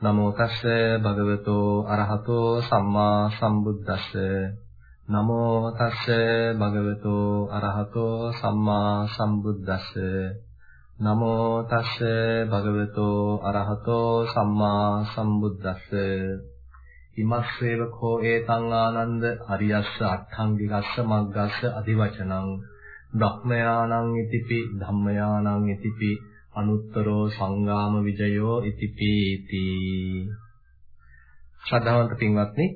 නමෝ තස්ස භගවතෝ අරහතෝ සම්මා සම්බුද්දස්ස. නමෝ තස්ස භගවතෝ අරහතෝ සම්මා සම්බුද්දස්ස. නමෝ තස්ස භගවතෝ අරහතෝ සම්මා සම්බුද්දස්ස. ඉමස්සේව කෝ ඒතං ආනන්ද අරියස්ස අට්ඨංගිකස්ස මග්ගස්ස අදිවචනං. බ්‍රහ්මයානං ඉතිපි ධම්මයානං ඉතිපි අනුත්තරෝ සංගාම විජයෝ ඉතිපීති ශ්‍රද්ධාවන්ත පින්වත්නි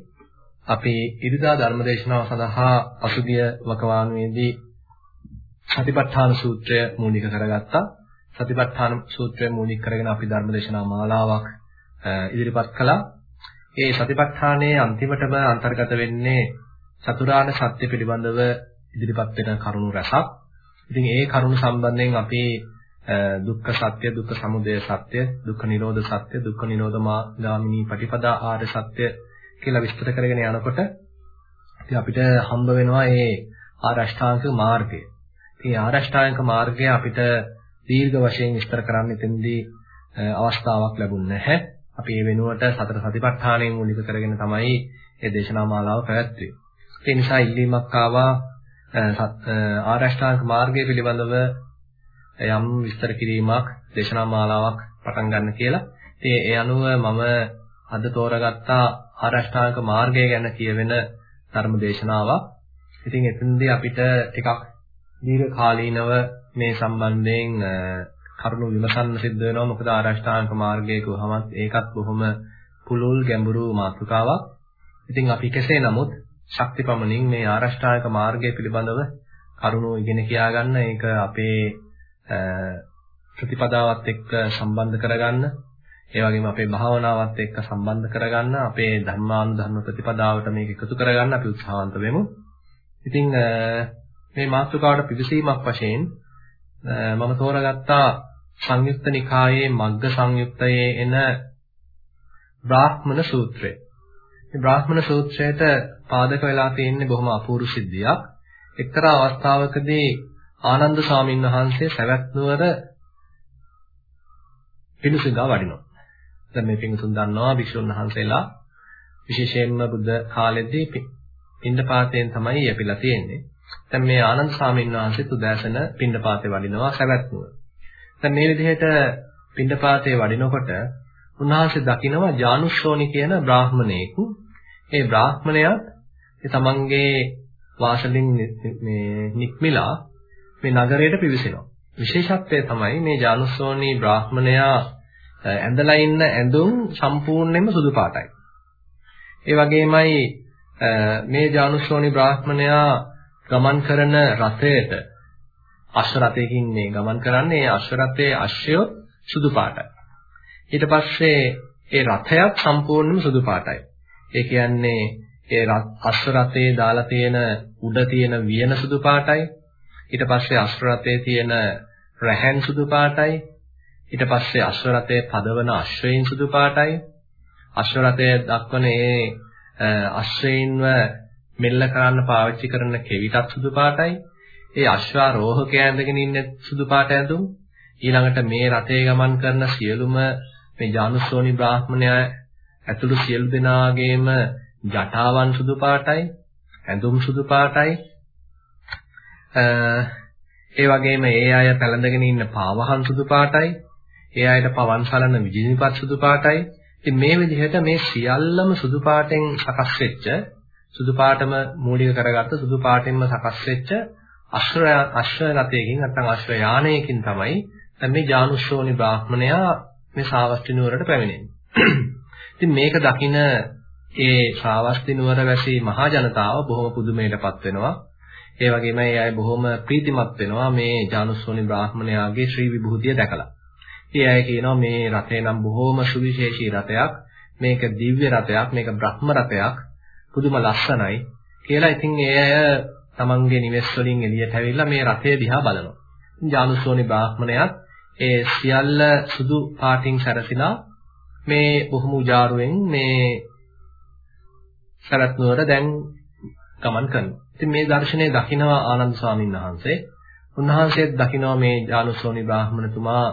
අපි ඉරිදා ධර්මදේශනාව සඳහා පසුගිය වකවානුවේදී සතිපට්ඨාන සූත්‍රය මූලික කරගත්තා. සතිපට්ඨාන සූත්‍රය මූලික කරගෙන අපි ධර්මදේශනා මාලාවක් ඉදිරිපත් කළා. ඒ සතිපට්ඨානයේ අන්තිමටම අන්තර්ගත වෙන්නේ චතුරාර්ය සත්‍ය පිළිබඳව ඉදිරිපත් වෙන කරුණු රසක්. ඉතින් ඒ කරුණු සම්බන්ධයෙන් අපි දුක්ඛ සත්‍ය, දුක්ඛ සමුදය සත්‍ය, දුක්ඛ නිරෝධ සත්‍ය, දුක්ඛ නිරෝධ මාර්ගාමිනී පටිපදා ආර්ය සත්‍ය කියලා විස්තර කරගෙන යනකොට ඉතින් අපිට හම්බ වෙනවා මේ ආරෂ්ඨාංග මාර්ගය. ඉතින් ආරෂ්ඨාංග මාර්ගය අපිට දීර්ඝ වශයෙන් විස්තර කරන්න ඉතින්දී අවස්ථාවක් ලැබුණ නැහැ. අපි මේ වෙනුවට සතර සතිපට්ඨානය මූලික කරගෙන තමයි මේ දේශනා මාලාව පැවැත්වුවේ. ඒ නිසා ඉල්ලීමක් ආවා ආරෂ්ඨාංග මාර්ගය පිළිබඳව යම් විස්තර කිරීමක් දේශනා මාලාවක් පටන් ගන්න කියලා. ඉතින් ඒ අනුව මම අද තෝරගත්තා ආරෂ්ඨාංග මාර්ගය ගැන කියවෙන ධර්ම දේශනාවක්. ඉතින් එතනදී අපිට ටිකක් දීර්ඝ කාලීනව මේ සම්බන්ධයෙන් කරුණු විමසන්න සිද්ධ වෙනවා. මොකද ආරෂ්ඨාංග මාර්ගයේ කොහොමත් ඒකත් බොහොම පුළුල් ගැඹුරු මාතෘකාවක්. ඉතින් අපි කෙසේ නමුත් ශක්තිපමණින් මේ ආරෂ්ඨාංග මාර්ගය පිළිබඳව කරුණු ඉගෙන කියා ගන්න ඒක අපේ ප්‍රතිපදාවත් එක්ක සම්බන්ධ කරගන්න ඒ වගේම අපේ භාවනාවත් එක්ක සම්බන්ධ කරගන්න අපේ ධර්මානුධර්ම ප්‍රතිපදාවට මේක එකතු කරගන්න අපි උත්සාහවන්ත වෙමු. ඉතින් මේ මාතෘකාවට පිවිසීමක් වශයෙන් මම තෝරගත්තා සංයුක්ත නිකායේ මග්ග සංයුක්තයේ එන බ්‍රාහ්මණ සූත්‍රය. මේ බ්‍රාහ්මණ සූත්‍රයට පාදක වෙලා තියෙන්නේ බොහොම අපූර්ව සිද්ධියක්. එක්තරා අවස්ථාවකදී ආනන්ද ස්වාමීන් වහන්සේ සවැත් නුවර පිණුසිඟා වඩිනවා. දැන් මේ පිණුසුන් දන්නවා භික්ෂුන් වහන්සේලා විශේෂයෙන්ම බුද්ධ කාලෙදී පින්ඩපාතයෙන් තමයි යැපිලා තියෙන්නේ. දැන් මේ ආනන්ද ස්වාමීන් වහන්සේ උදෑසන පින්ඩපාතේ වඩිනවා සවැත් නුවර. දැන් මේ විදිහට පින්ඩපාතේ වඩිනකොට උන්වහන්සේ දකිනවා ජානුෂ්ඨෝනි කියන බ්‍රාහමණයෙක්. ඒ බ්‍රාහමණයාත් ඒ තමන්ගේ වාසලින් මේ නික්මිලා මේ නගරයට පිවිසෙනවා. විශේෂත්වය තමයි මේ ජානුස්සෝනි බ්‍රාහ්මණයා ඇඳලා ඉන්න ඇඳුම් සම්පූර්ණයෙන්ම සුදු පාටයි. ඒ වගේමයි මේ ජානුස්සෝනි බ්‍රාහ්මණයා ගමන් කරන රථයට අශ්ව රථයකින් මේ ගමන් කරන්නේ ඒ අශ්ව රථයේ අශ්වයෝ සුදු පාටයි. ඊට පස්සේ ඒ රථයත් සම්පූර්ණයෙන්ම සුදු පාටයි. ඒ කියන්නේ ඒ අශ්ව රථයේ දාලා තියෙන උඩ තියෙන වියන සුදු පාටයි ඊට පස්සේ අශ්ව රථයේ තියෙන රැහැන් සුදු පාටයි. ඊට පස්සේ අශ්ව රථයේ පදවන අශ්වයින් සුදු පාටයි. අශ්ව රථයේ දක්වන ඒ අශ්වයින්ව මෙල්ල කරන්න පාවිච්චි කරන කෙවිතත් සුදු පාටයි. ඒ අශ්වාරෝහකය ඇඳගෙන ඉන්නේ සුදු පාට ඇඳුම්. ඊළඟට මේ රථයේ ගමන් කරන සියලුම මේ ජානුස්සෝනි බ්‍රාහ්මණයා ඇතුළු සියලු දෙනාගේම ජටාවන් සුදු පාටයි. ඇඳුම් සුදු පාටයි. ඒ වගේම ඒ අය පැලඳගෙන ඉන්න පාවහන් සුදු පාටයි. ඒ අයට පවන් සලන විජිනිපත් සුදු පාටයි. ඉතින් මේ විදිහට මේ සියල්ලම සුදු පාටෙන් සකස් වෙච්ච සුදු පාටම මූලික කරගත්ත සුදු පාටෙන්ම සකස් වෙච්ච අශ්ව අශ්ව රථයකින් නැත්නම් අශ්ව යානයකින් තමයි දැන් මේ ජානුෂ්ඨෝනි බ්‍රාහ්මණයා මේ ශ්‍රාවස්ති නුවරට පැමිණෙන්නේ. ඉතින් මේක දකින ඒ ශ්‍රාවස්ති නුවර වැසි මහා ජනතාව බොහොම පුදුමයටපත් වෙනවා. ඒ වගේම ඒ අය බොහොම ප්‍රීතිමත් වෙනවා මේ ජානුස්සෝනි බ්‍රාහ්මණයාගේ ශ්‍රී විභූතිය දැකලා. ඉතින් අය කියනවා මේ රථය නම් බොහොම සුවිශේෂී රථයක්. මේක දිව්‍ය රථයක්, මේක බ්‍රහ්ම රථයක්. පුදුම ලස්සනයි කියලා. ඉතින් ඒ අය තමන්ගේ නිවෙස් වලින් එළියට ඇවිල්ලා මේ රථය දිහා බලනවා. ජානුස්සෝනි බ්‍රාහ්මණයාත් ඒ සියල්ල සුදු පාටින් සැරසිලා මේ බොහොම උජාරුවෙන් මේ සරත් නුවර දැන් ගමන් කරනවා. ඉතින් මේ දර්ශනය දකිනවා ආනන්ද ස්වාමීන් වහන්සේ. උන්වහන්සේත් දකිනවා මේ ජානුසෝනි බ්‍රාහ්මණතුමා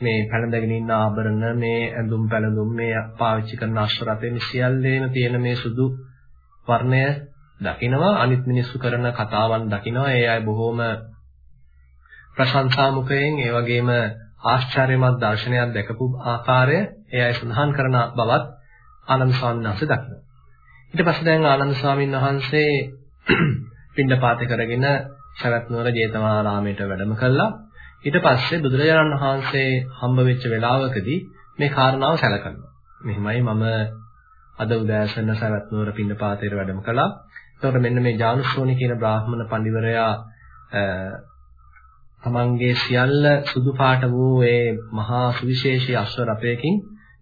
මේ පැළඳගෙන ඉන්න ආභරණ මේ ඇඳුම් පැළඳුම් මේ පාවිච්චි කරන අශ්වරතේ මේ සියල්ලේම තියෙන මේ සුදු වර්ණය දකිනවා අනිත් මිනිස්සු කරන කතාවන් දකිනවා ඒ අය බොහොම ප්‍රශංසා මුඛයෙන් ඒ වගේම ආශ්චර්යමත් දර්ශනයක් දැකපු ආකාරය ඒ අය සඳහන් කරන බවත් ආනන්ද ස්වාමීන් වහන්සේ දකිනවා. ඊට පස්සේ දැන් ආනන්ද ස්වාමීන් වහන්සේ පින්ඩපාත කරගෙන සවැත් නුවර ජේතවනාරාමයට වැඩම කළා. ඊට පස්සේ බුදුරජාණන් වහන්සේ හම්බ වෙච්ච වෙලාවකදී මේ කාරණාව සැලකනවා. මෙහිමයි මම අද උදෑසන සවැත් නුවර පින්ඩපාතයට වැඩම කළා. එතකොට මෙන්න මේ ජානුස්සෝනි කියන බ්‍රාහ්මණ පඬිවරයා තමන්ගේ සියල්ල සුදු පාට වූ ඒ මහා සුවිශේෂී අශ්ව රථයකින්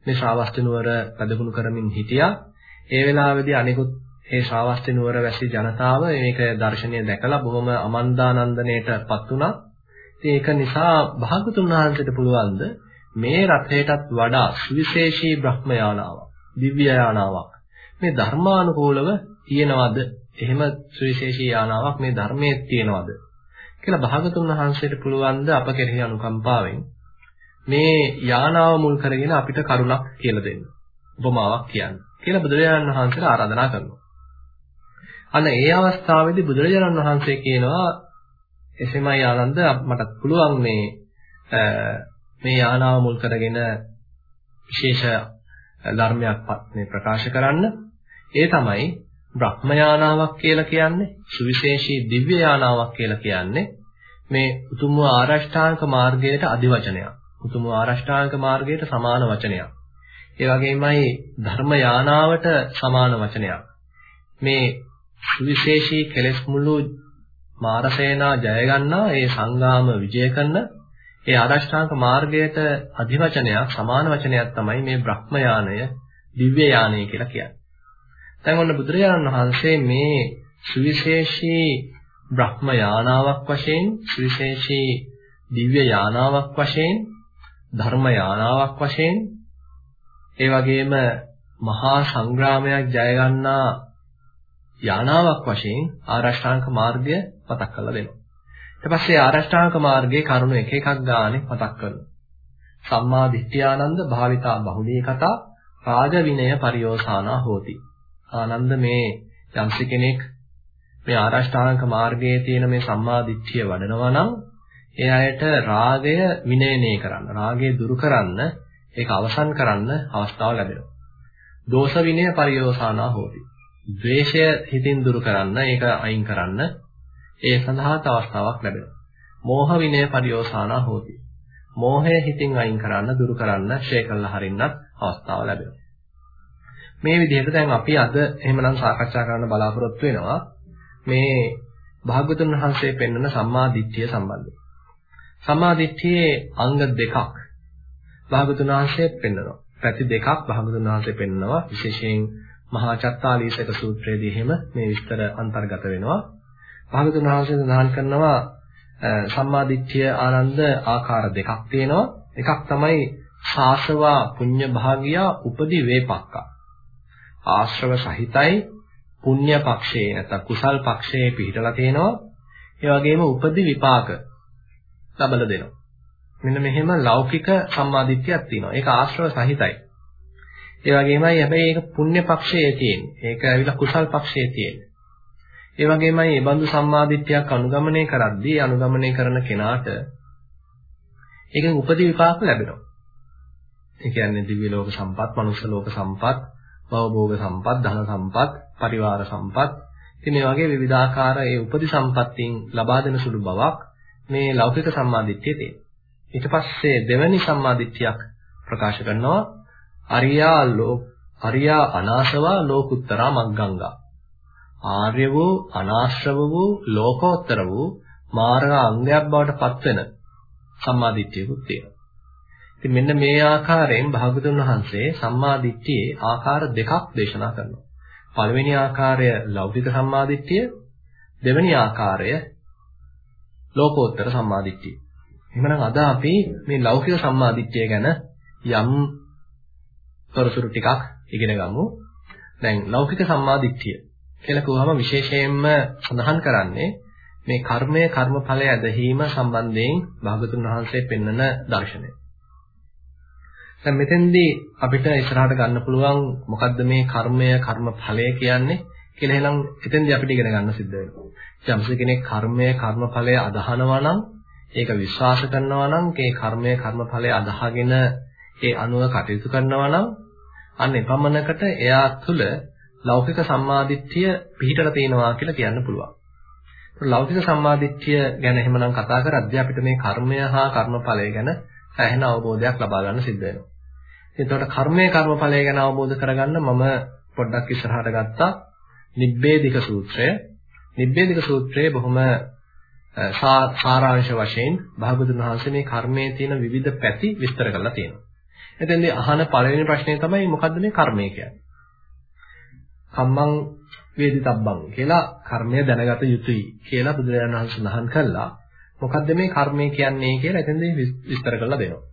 මේ ශ්‍රාවස්ති නුවර පැදගුණු කරමින් හිටියා. ඒ වෙලාවේදී අනිකුත් ඒ ශ්‍රාවස්ති නුවර වැසි ජනතාව මේක දර්ශනය දැකලා බොහොම අමන්දානන්දනයටපත් වුණා. ඒක නිසා භාගතුන් වහන්සේට පුළුවන්ද මේ රථයටත් වඩා සුවිශේෂී බ්‍රහ්ම යානාවක්, දිව්‍ය යානාවක් මේ ධර්මානුකූලව තියෙනවද? එහෙම සුවිශේෂී යානාවක් මේ ධර්මයේ තියෙනවද? කියලා භාගතුන් වහන්සේට පුළුවන් ද අප කෙරෙහි අනුකම්පාවෙන් මේ යානාව මුල් කරගෙන අපිට කරුණක් කියලා දෙන්න. උපමාවක් කියන්න. කියලා බුදුරජාණන් වහන්සේට ආරාධනා කරනවා. අන්න ඒ අවස්ථාවේදී බුදුරජාණන් වහන්සේ කියනවා එසේමයි ආනන්ද මට පුළුවන් මේ මේ යානාව මුල් කරගෙන විශේෂ ධර්මයක් මේ ප්‍රකාශ කරන්න. ඒ තමයි බ්‍රහ්ම යානාවක් කියලා කියන්නේ සුවිශේෂී දිව්‍ය යානාවක් කියලා කියන්නේ මේ උතුම් ආරෂ්ඨාංග මාර්ගයට අදිවචනයක්. උතුම් ආරෂ්ඨාංග මාර්ගයට සමාන වචනයක්. ඒ වගේමයි ධර්ම යානාවට සමාන වචනයක්. මේ සුවිශේෂී කෙලෙස් මුළු මාරසේනා ජය ගන්නා ඒ සංගාම විජය කරන ඒ ආරෂ්ඨාංග මාර්ගයට අධිවචනයක් සමාන වචනයක් තමයි මේ බ්‍රහ්ම යානය දිව්‍ය යානය කියලා කියන්නේ. දැන් ඔන්න බුදුරජාණන් වහන්සේ මේ සුවිශේෂී බ්‍රහ්ම යානාවක් වශයෙන් සුවිශේෂී දිව්‍ය යානාවක් වශයෙන් ධර්ම යානාවක් වශයෙන් ඒ වගේම මහා සංග්‍රාමයක් ජය ගන්නා යානාවක් වශයෙන් ආරෂ්ඨාංග මාර්ගය මතක් කරලා දෙනවා. ඊට පස්සේ ආරෂ්ඨාංග මාර්ගයේ කරුණු එක එකක් ගානේ මතක් කරනවා. සම්මා දිට්ඨියානන්ද භාවිතා බහුලී කතා රාජ විනය පරියෝසానా හෝති. ආනන්ද මේ යම්සි කෙනෙක් මේ ආරෂ්ඨාංග මාර්ගයේ තියෙන මේ සම්මා දිට්ඨිය වඩනවා නම් ඒ අයට රාගය විනයනය කරන්න, රාගය දුරු කරන්න, ඒක අවසන් කරන්න අවස්ථාව ලැබෙනවා. දෝෂ විනය පරියෝසానా හෝති. ද්වේෂය හිතින් දුරු කරන්න, ඒක අයින් කරන්න ඒ සඳහාත් අවස්ථාවක් ලැබෙනවා. මෝහ විනය පරියෝසానా හෝති. මෝහය හිතින් අයින් කරන්න, දුරු කරන්න, ෂේ කළා හරින්නත් අවස්ථාව ලැබෙනවා. මේ විදිහට දැන් අපි අද එහෙමනම් සාකච්ඡා කරන්න බලාපොරොත්තු වෙනවා මේ භාග්‍යවතුන් වහන්සේ පෙන්වන සම්මා දිට්ඨිය සම්බන්ධයෙන්. සම්මා දිට්ඨියේ අංග දෙකක් භාග්‍යවතුන් වහන්සේ පෙන්වනවා. පැති දෙකක් භාග්‍යවතුන් වහන්සේ පෙන්වනවා විශේෂයෙන් මහා චත්තාලීසක සූත්‍රයේදී එහෙම මේ විස්තර අන්තර්ගත වෙනවා. භාග්‍යවතුන් වහන්සේ සඳහන් කරනවා සම්මා දිට්ඨිය ආනන්ද ආකාර දෙකක් තියෙනවා. එකක් තමයි සාසවා පුඤ්ඤ භාගියා උපදි වේපක්කා. ආශ්‍රව සහිතයි පුණ්‍ය පක්ෂයේ නැත්නම් කුසල් පක්ෂයේ පිහිටලා තියෙනවා. ඒ වගේම උපදි විපාක ලබලා දෙනවා. මෙන්න මෙහෙම ලෞකික සම්මාදිට්ඨියක් තියෙනවා. ඒක ආශ්‍රව සහිතයි. ඒ වගේමයි හැබැයි ඒක පුණ්‍ය පක්ෂයේ තියෙන්නේ. ඒක ඇවිල්ලා කුසල් පක්ෂයේ තියෙන්නේ. ඒ වගේමයි මේ බඳු සම්මාදිට්ඨියක් අනුගමනය කරද්දී අනුගමනය කරන කෙනාට ඒකෙන් උපදි විපාක ලැබෙනවා. ඒ කියන්නේ දිව්‍ය ලෝක සම්පත්, මනුෂ්‍ය ලෝක සම්පත්, භවභෝග සම්පත්, ධන සම්පත්, පරිවාර සම්පත්. ඉතින් මේ වගේ විවිධාකාර ඒ උපදි සම්පත්තින් ලබා දෙන සුළු බවක් මේ ලෞකික සම්මාදිට්ඨියේ තියෙනවා. ඊට පස්සේ දෙවැනි සම්මාදිට්ඨියක් ප්‍රකාශ කරනවා අරියා ලෝක අරියා අනාශවා ලෝකුත්තරා මග්ගංගා. ආර්ය වූ අනාශ්‍රව වූ ලෝකෝත්තර වූ මාර්ග අංගයක් බවට පත්වෙන සම්මාදිට්ඨියකුත් තියෙනවා. ඉතින් මෙන්න මේ ආකාරයෙන් භාගතුන් වහන්සේ සම්මා දිට්ඨියේ ආකාර දෙකක් දේශනා කරනවා. පළවෙනි ආකාරය ලෞකික සම්මා දිට්ඨිය, දෙවෙනි ආකාරය ලෝකෝත්තර සම්මා දිට්ඨිය. එහෙනම් අද අපි මේ ලෞකික සම්මා දිට්ඨිය ගැන යම් තොරතුරු ටිකක් ඉගෙන ගමු. දැන් ලෞකික සම්මා දිට්ඨිය කියලා කිව්වම විශේෂයෙන්ම සඳහන් කරන්නේ මේ කර්මය කර්මඵලය ඇදහිීම සම්බන්ධයෙන් භාගතුන් වහන්සේ පෙන්වන දර්ශනය. දැන් මෙතෙන්දී අපිට ඉස්සරහට ගන්න පුළුවන් මොකද්ද මේ කර්මය කර්ම ඵලය කියන්නේ කියලා එහෙනම් එතෙන්දී අපිට ඉගෙන ගන්න සිද්ධ වෙනවා. යම්ස කෙනෙක් කර්මය කර්ම ඵලය අදහනවා නම් ඒක විශ්වාස කරනවා නම් ඒ කර්මය කර්ම ඵලය අදහගෙන ඒ අනුව කටයුතු කරනවා නම් අන්න එපමණකට එයා තුළ ලෞකික සම්මාදිට්ඨිය පිහිටලා තියෙනවා කියලා කියන්න පුළුවන්. ලෞකික සම්මාදිට්ඨිය ගැන එහෙමනම් කතා කරද්දී අපිට මේ කර්මය හා කර්මඵලය ගැන සෑහෙන අවබෝධයක් ලබා ගන්න සිද්ධ වෙනවා. එතකොට කර්මය කර්මඵලය ගැන අවබෝධ කරගන්න මම පොඩ්ඩක් ඉස්සරහට ගත්තා නිබ්බේධික සූත්‍රය. නිබ්බේධික සූත්‍රයේ බොහොම සාරාංශ වශයෙන් භාගතුන් වහන්සේ මේ කර්මයේ තියෙන විවිධ පැති විස්තර කරලා තියෙනවා. එතෙන්දී අහන පළවෙනි ප්‍රශ්නේ තමයි මොකද්ද මේ කර්මය කියන්නේ? කම්මං වේදිතබ්බං කියලා කර්මය දැනගත යුතුයි කියලා බුදුරජාණන් වහන්සේ සඳහන් කළා. මොකද්ද මේ කර්මය කියන්නේ කියලා එතෙන්දී විස්තර කරලා දෙනවා.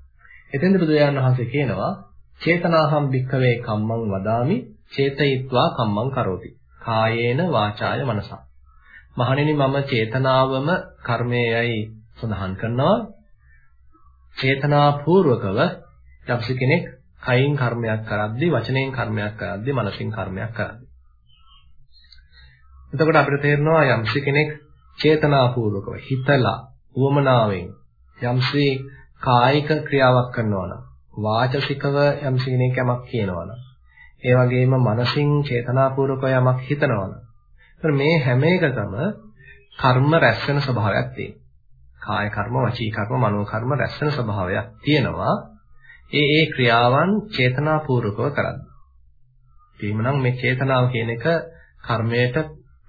එතෙන්දී බුදුරජාණන් වහන්සේ කියනවා චේතනාහම් භික්ඛවේ කම්මං වදාමි චේතයිත්වා කම්මං කරෝති. කායේන වාචාය මනසා. මහණෙනි මම චේතනාවම කර්මයේයි සඳහන් කරනවා. චේතනාපූර්වකව යම්සි කෙනෙක් කයින් කර්මයක් කරද්දී වචනයෙන් කර්මයක් කරද්දී මනසින් කර්මයක් කරද්දී එතකොට අපිට තේරෙනවා යම්සි කෙනෙක් චේතනාපූර්වකව හිතලා උවමනාවෙන් යම්සි කායික ක්‍රියාවක් කරනවා නම් වාචසිකව යම්සි කෙනෙක් යමක් කියනවා නම් ඒ වගේම මනසින් චේතනාපූර්වකව යමක් හිතනවා නම් එතකොට මේ හැම එකකම කර්ම රැස් වෙන ස්වභාවයක් තියෙනවා. කාය කර්ම, වචී කර්ම, මනෝ කර්ම රැස් වෙන ස්වභාවයක් තියෙනවා. ඒ ඒ ක්‍රියාවන් චේතනාපූර්වකව කරන්නේ. එහෙමනම් මේ චේතනාව කියන එක කර්මයට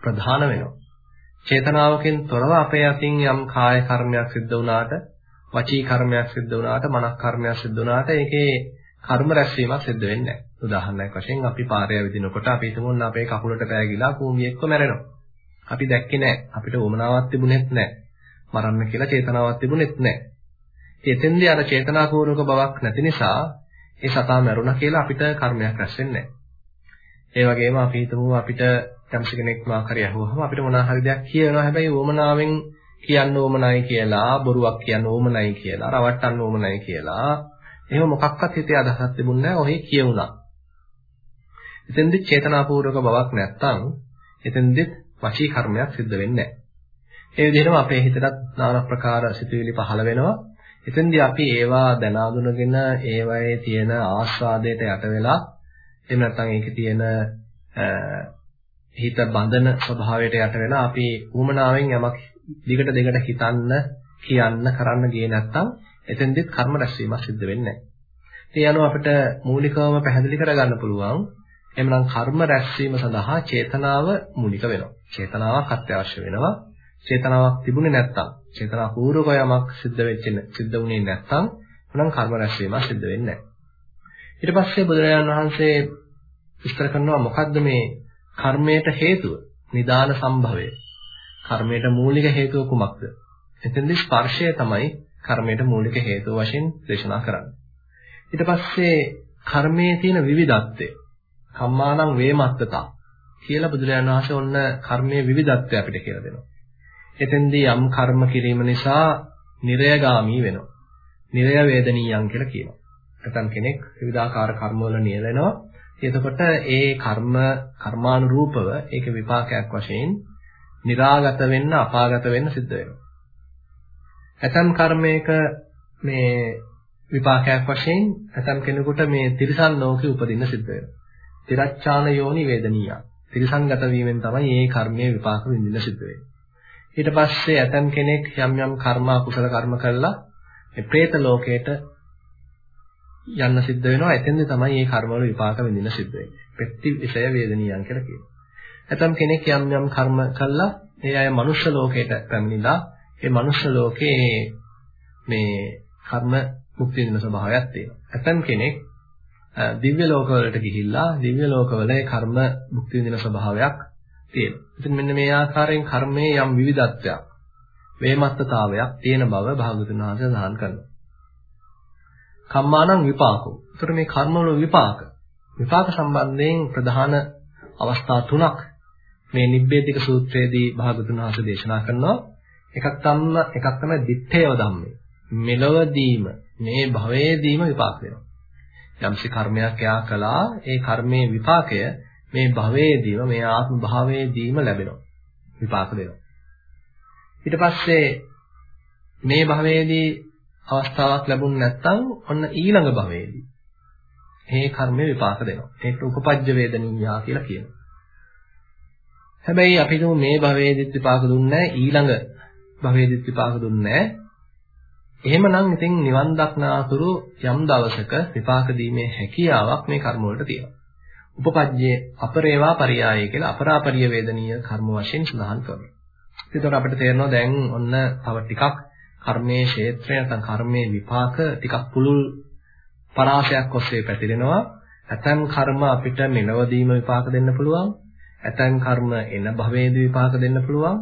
ප්‍රධාන වෙනවා. චේතනාවකින් තොරව අපේ අතින් යම් කාය කර්මයක් සිද්ධ වුණාට, වචී කර්මයක් සිද්ධ වුණාට, මනක් කර්මයක් සිද්ධ වුණාට ඒකේ කර්ම රැස්වීමක් සිද්ධ වෙන්නේ නැහැ. උදාහරණයක් වශයෙන් අපි පාරය විදිනකොට අපි හිතමුන්න අපේ කකුලට පෑගිලා කූඹියෙක්ව මැරෙනවා. අපි දැක්කේ නැහැ. අපිට වමනාවක් තිබුණෙත් නැහැ. මරන්න කියලා චේතනාවක් තිබුණෙත් නැහැ. එතෙන්දී අර චේතනාපූර්වක බවක් නැති නිසා ඒ සතා මැරුණා කියලා අපිට කර්මයක් රැස් වෙන්නේ නැහැ. ඒ වගේම අපි හිතමු අපිට යම්සි කෙනෙක් මාකරිය අහුවහම අපිට මොනවා හරි දෙයක් කියනවා හැබැයි වමනාවෙන් කියන්න ඕමනයි කියලා බොරුවක් කියන්න ඕමනයි කියලා රවට්ටන්න ඕමනයි කියලා එහෙම මොකක්වත් හිතේ අදහසක් තිබුණේ නැහැ ඔහේ කියුණා. එතෙන්දි චේතනාපූර්වක බවක් නැත්තම් එතෙන්දි වචී කර්මයක් සිද්ධ වෙන්නේ නැහැ. ඒ විදිහටම අපේ හිතටත් নানা ප්‍රකාර සිතුවිලි පහළ වෙනවා. එතෙන්දී අපි ඒවා දැනාඳුනගෙන ඒවායේ තියෙන ආස්වාදයට යට වෙලා එහෙම නැත්නම් ඒකේ තියෙන හිත බඳන ස්වභාවයට යට වෙලා අපි උමනාවෙන් යමක් දිගට දිගට හිතන්න කියන්න කරන්න ගියේ නැත්නම් එතෙන්දිත් කර්ම රැස්වීමක් සිද්ධ වෙන්නේ නැහැ. ඒ අනුව අපිට මූලිකවම පැහැදිලි කරගන්න පුළුවන් එhmenan කර්ම රැස්වීම සඳහා චේතනාව මූලික වෙනවා. චේතනාවක් අත්‍යවශ්‍ය වෙනවා. චේතනාවක් තිබුණේ නැත්නම් චේතනා පූර්වක යමක් සිද්ධ වෙච්ච සිද්ධ වුණේ නැත්නම් එhmenan කර්ම රැස්වීමක් සිද්ධ වෙන්නේ නැහැ. ඊට පස්සේ බුදුරජාණන් වහන්සේ විස්තර කරනවා මොකද්ද මේ කර්මයට හේතුව? නිදාන සම්භවය. කර්මයට මූලික හේතුව කුමක්ද? එතෙන්දී ස්පර්ශය තමයි කර්මයට මූලික හේතුව වශයෙන් දේශනා කරන්නේ. ඊට පස්සේ කර්මයේ තියෙන විවිධත්වය කම්මානම් වේමත්තතා කියලා බුදුරජාණන් වහන්සේ ඔන්න කර්මයේ විවිධත්වය අපිට කියලා දෙනවා. එතෙන්දී යම් කර්ම කිරීම නිසා නිරයගාමී වෙනවා. නිරය වේදනීයම් කියලා කියනවා. නැත්නම් කෙනෙක් විවිධාකාර කර්මවල නියැලෙනවා. එතකොට ඒ කර්ම කර්මානුරූපව ඒක විපාකයක් වශයෙන් निराගත වෙන්න අපාගත වෙන්න සිද්ධ වෙනවා. ඇතම් කර්මයක මේ විපාකයක් වශයෙන් ඇතම් කෙනෙකුට මේ තිරිසන් ලෝකෙ උපදින්න සිද්ධ වෙනවා. තිරච්ඡාන යෝනි වේදනීය. තිරිසන්ගත වීමෙන් තමයි මේ කර්මයේ විපාක විඳින්න සිද්ධ වෙන්නේ. ඊට පස්සේ ඇතම් කෙනෙක් යම් යම් කර්ම කුසල කර්ම කළා මේ പ്രേත ලෝකයට යන්න සිද්ධ වෙනවා. එතෙන්ද තමයි මේ කර්මවල විපාක විඳින්න සිද්ධ වෙන්නේ. පෙත්ති විෂය වේදනීයන් කියලා කියනවා. ඇතම් කෙනෙක් යම් යම් කර්ම කළා ඒ අය මනුෂ්‍ය ලෝකයට පැමිණිලා ඒ මනුෂ්‍ය ලෝකේ මේ කර්ම මුක්ති විඳින ස්වභාවයක් තියෙනවා. ඇතම් කෙනෙක් දිව්‍ය ලෝකවලට ගිහිල්ලා දිව්‍ය ලෝකවල කර්ම මුක්ති විඳින ස්වභාවයක් තියෙනවා. ඉතින් මෙන්න මේ ආකාරයෙන් කර්මයේ යම් විවිධත්වයක් වේමත්තතාවයක් තියෙන බව භාගතුන් වහන්සේ සඳහන් කරනවා. කම්මානම් විපාකෝ. ඒතර මේ කර්මවල විපාක. විපාක සම්බන්ධයෙන් ප්‍රධාන අවස්ථා තුනක් මේ නිබ්බේධික සූත්‍රයේදී භාගතුන් වහන්සේ දේශනා කරනවා. එකක් තම එකක් තමයි දිත්තේව ධම්මේ. මෙලොවදීම මේ භවයේදීම විපාක දෙනවා. යම්සි කර්මයක් එයා කළා ඒ කර්මයේ විපාකය මේ භවයේදීම මේ ආත්ම භාවයේදීම ලැබෙනවා. විපාක දෙනවා. ඊට පස්සේ මේ භවයේදී අවස්ථාවක් ලැබුණ නැත්නම් ඔන්න ඊළඟ භවයේදී මේ කර්මයේ විපාක දෙනවා. ඒකට උපපජ්ජ වේදනීයා කියලා කියනවා. හැබැයි අපි මේ භවයේදීත් විපාක දුන්නේ ඊළඟ භවයේදීත් විපාක දුන්නේ එහෙමනම් ඉතින් නිවන් දක්නාතුරු යම් දවසක විපාක දීමේ හැකියාවක් මේ කර්ම වලට තියෙනවා. උපපජ්ජේ අපරේවා පරියාය කියලා අපරාපරිය වේදනීය කර්ම වශයෙන් සඳහන් කරනවා. ඒතකොට අපිට තේරෙනවා දැන් ඔන්න තව ටිකක් කර්මයේ ක්ෂේත්‍රය නැත්නම් කර්මයේ විපාක ටිකක් පුළුල් පරාසයක් ඔස්සේ පැතිරෙනවා. ඇතම් කර්ම අපිට මෙලවදීම විපාක දෙන්න පුළුවන්. ඇතම් කර්ම එන භවයේදී විපාක දෙන්න පුළුවන්.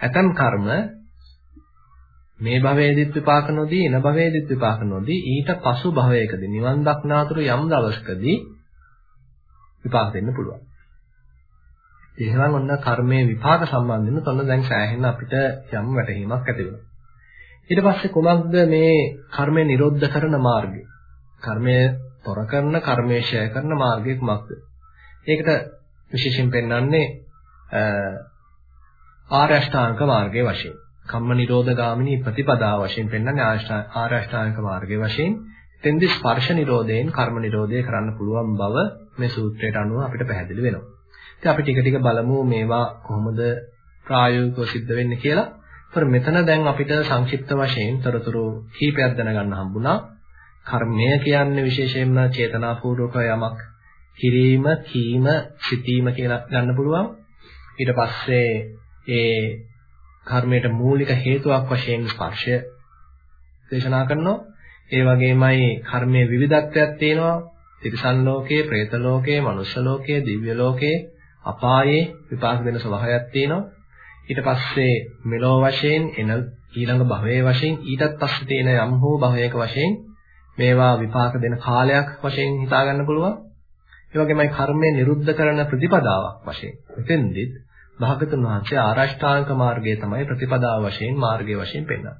ඇතම් කර්ම මේ භවයේදීත් විපාක නොදී එන භවයේදීත් විපාක නොදී ඊට පසු භවයකදී නිවන් දක්නාතුරු යම් දවසකදී විපාක දෙන්න පුළුවන්. එහෙනම් ඔන්න කර්මයේ විපාක සම්බන්ධයෙන් තොන්න දැන් සෑහෙන අපිට යම් වැටහීමක් ඇති වෙනවා. ඊට පස්සේ කොමක්ද මේ කර්මය නිරෝධ කරන මාර්ගය? කර්මය තොර කරන, කර්මය ඡය කරන මාර්ගය කුමක්ද? ඒකට විශේෂයෙන් පෙන්වන්නේ ආර්ය අෂ්ටාංග මාර්ගයේ වශයෙන්. කම්ම නිරෝධ ගාමිනී ප්‍රතිපදා වශයෙන් පෙන්වන්නේ ආර්ය අෂ්ටාංග මාර්ගයේ වශයෙන්. තෙන්දි ස්පර්ශ නිරෝධයෙන් කර්ම නිරෝධය කරන්න පුළුවන් බව මේ සූත්‍රයට අනුව අපිට පැහැදිලි වෙනවා. ඉතින් අපි ටික ටික බලමු මේවා කොහොමද ප්‍රායෝගිකව සිද්ධ වෙන්නේ කියලා. ඒතර මෙතන දැන් අපිට සංක්ෂිප්ත වශයෙන් තොරතුරු කීපයක් දැනගන්න හම්බුණා. කර්මය කියන්නේ විශේෂයෙන්ම චේතනාපූර්වක යමක් කිරීම, කීම, සිතීම කියලා ගන්න පුළුවන්. ඊට පස්සේ ඒ කර්මයට මූලික හේතුවක් වශයෙන් ස්පර්ශය දේශනා කරනවා. ඒ වගේමයි කර්මයේ විවිධත්වයක් තියෙනවා. තිරිසන් ලෝකයේ, പ്രേත ලෝකයේ, මනුෂ්‍ය ලෝකයේ, දිව්‍ය ලෝකයේ, අපායේ විපාක දෙන ස්වභාවයක් තියෙනවා. ඊට පස්සේ මෙලෝ වශයෙන් එන ඊළඟ භවයේ වශයෙන් ඊටත් පස්සේ තියෙන යම් හෝ භවයක වශයෙන් මේවා විපාක දෙන කාලයක් වශයෙන් හිතා ගන්න පුළුවන්. ඒ වගේමයි කර්මය නිරුද්ධ කරන ප්‍රතිපදාවක් වශයෙන්. එතෙන්දිත් භාගතුන් වහන්සේ ආරෂ්ඨාංග මාර්ගය තමයි ප්‍රතිපදාව වශයෙන් මාර්ගය වශයෙන් පෙන්නන්නේ.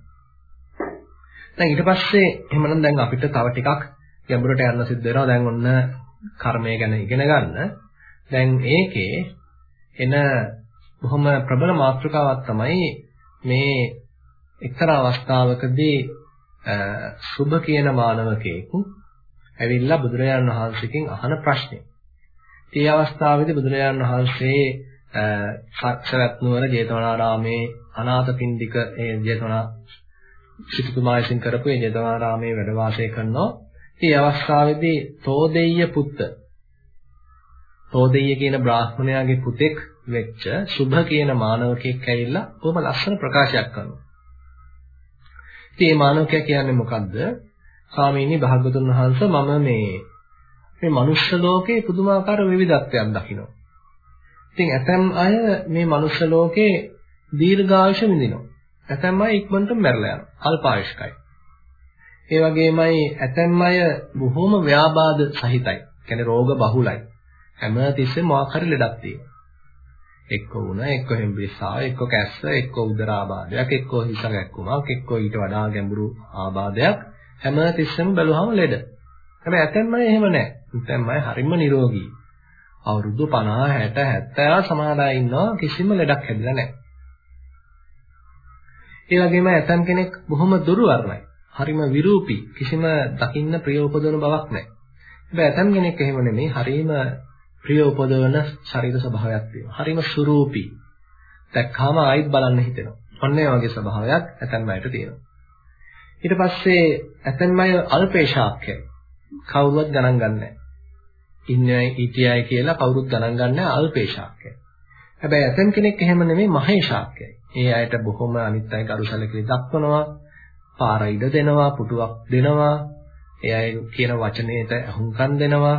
දැන් ඊට පස්සේ එහෙමනම් දැන් අපිට තව ටිකක් ගැඹුරට යන්න සිද්ධ වෙනවා. දැන් ඔන්න කර්මය ගැන ඉගෙන ගන්න. දැන් ඒකේ එන බොහොම ප්‍රබල මාතෘකාවක් තමයි මේ එක්තරා අවස්ථාවකදී සුභ කියන මානවකයෙකු ඇවිල්ලා බුදුරජාණන් වහන්සේගෙන් අහන ප්‍රශ්නේ. ඒ අවස්ථාවේදී බුදුරජාණන් වහන්සේ සක්සරත් නුවර ජේතවනාරාමේ අනාථපිණ්ඩික ඒ ජේතවනා සිටුතුමා විසින් කරපු ඒ ජේතවනාරාමේ වැඩ වාසය කරනවා. මේ අවස්ථාවේදී තෝදෙය්‍ය පුත්ත තෝදෙය්‍ය කියන බ්‍රාහ්මණයාගේ පුතෙක් වෙච්ච සුභ කියන මානවකෙක් ඇවිල්ලා බොහොම ලස්සන ප්‍රකාශයක් කරනවා. ඉතින් මේ මානවකයා කියන්නේ මොකද්ද? ස්වාමීනි භාගතුන් වහන්සේ මම මේ මේ මනුෂ්‍ය ලෝකේ පුදුමාකාර විවිධත්වයක් දකිනවා. ඉතින් ඇතැම් අය මේ මනුෂ්‍ය ලෝකේ දීර්ඝායුෂ විඳිනවා. ඇතැම් අය ඉක්මනට මැරලා යනවා. අල්පායුෂ්කයි. ඒ වගේමයි ඇතැම් අය බොහොම ව්‍යාබාධ සහිතයි. කියන්නේ රෝග බහුලයි. හැම තිස්සෙම මොකක් හරි ලෙඩක් තියෙනවා. එක්ක වුණ, එක්ක හෙම්බිරිස්සාව, එක්ක කැස්ස, එක්ක උදර ආබාධයක්, එක්ක හිස ගැක්කුමක්, එක්ක ඊට වඩා ගැඹුරු ආබාධයක් හැම තිස්සෙම බැලුවම ලෙඩ. හැබැයි ඇතැම් අය එහෙම නැහැ. ඇතැම් අය හරිම නිරෝගී. අවුරුදු 50 60 70 සමහර අය ඉන්නවා කිසිම ලෙඩක් හැදිලා නැහැ. ඒ වගේම ඇතම් කෙනෙක් බොහොම දුර්වර්ණයි. හරිම විරූපී. කිසිම දකින්න ප්‍රිය උපදවන බවක් නැහැ. හැබැයි ඇතම් කෙනෙක් එහෙම නෙමෙයි. හරිම ප්‍රිය උපදවන ශරීර ස්වභාවයක් තියෙනවා. හරිම සුරූපී. දැක්කාම ආයිත් බලන්න හිතෙනවා. ඔන්න ඒ වගේ ස්වභාවයක් ඇතම් අයට තියෙනවා. ඊට පස්සේ ඇතම් අය අල්පේශාක්‍යයි. කවුරුවත් ගණන් ගන්නෑ. ඉන්නේ හිටියයි කියලා කවුරුත් ගණන් ගන්න අල්පේශාක්‍යයි. හැබැයි ඇතම් කෙනෙක් එහෙම නෙමෙයි මහේශාක්‍යයි. ඒ අයට බොහොම අනිත් අය ගරුසලකේ දක්වනවා, පාර ඉඩ දෙනවා, පුටුවක් දෙනවා, ඒ අය කියන වචනේට අහුම්කම් දෙනවා.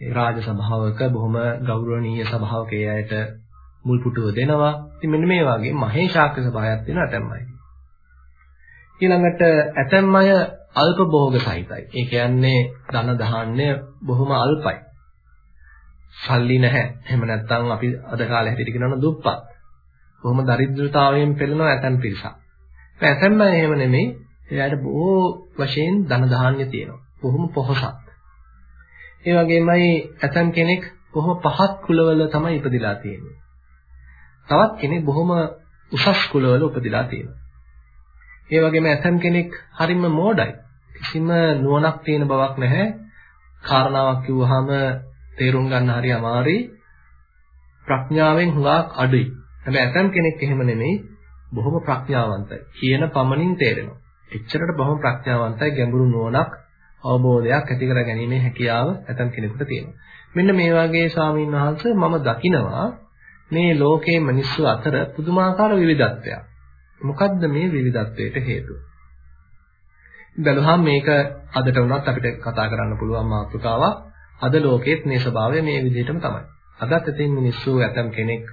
ඒ රාජ සභාවක බොහොම ගෞරවනීය සභාවක ඒ අයට මුල් පුටුව දෙනවා. ඉතින් මෙන්න මේ වගේ මහේශාක්‍ය සභාවක් වෙන ඇතම් අය. ඊළඟට ඇතම් අය අල්ප භෝග සහිතයි. ඒ කියන්නේ ධන ධාන්‍ය බොහොම අල්පයි. සල්ලි නැහැ. එහෙම නැත්නම් අපි අද කාලේ හැටියට කියනවා දුප්පත්. කොහොම දරිද්‍රතාවයෙන් පෙළෙනවා ඇතන් පිරිසක්. ඇතන්ම එහෙම නෙමෙයි. එයාට බොහෝ වශයෙන් ධන ධාන්‍ය තියෙනවා. බොහොම පොහොසත්. ඒ වගේමයි ඇතම් කෙනෙක් බොහොම පහත් කුලවල තමයි ඉපදිලා තියෙන්නේ. තවත් කෙනෙක් බොහොම උසස් කුලවල උපදිලා තියෙනවා. ඒ වගේම ඇතම් කෙනෙක් හරිම මෝඩයි. කිසිම නුවණක් තියෙන බවක් නැහැ. කාරණාවක් කිව්වහම තේරුම් ගන්න හරි අමාරුයි. ප්‍රඥාවෙන් හුඟක් අඩුයි. හැබැයි ඇතම් කෙනෙක් එහෙම නෙමෙයි. බොහොම ප්‍රඥාවන්තයි. කියන පමණින් තේරෙනවා. එච්චරට බොහොම ප්‍රඥාවන්තයි ගැඹුරු නුවණක් අවබෝධයක් ඇති කර ගැනීමේ හැකියාව ඇතම් කෙනෙකුට තියෙනවා. මෙන්න මේ වගේ ස්වාමීන් වහන්සේ මම දකිනවා මේ ලෝකයේ මිනිස්සු අතර පුදුමාකාර විවිධත්වයක්. මොකද්ද මේ විවිධත්වයට හේතුව? බැලුවහම මේක අදට වුණත් අපිට කතා කරන්න පුළුවන් මාතෘකාවක්. අද ලෝකෙත් මේ ස්වභාවය මේ විදිහටම තමයි. අදත් ඉතින් මිනිස්සු ඇතම් කෙනෙක්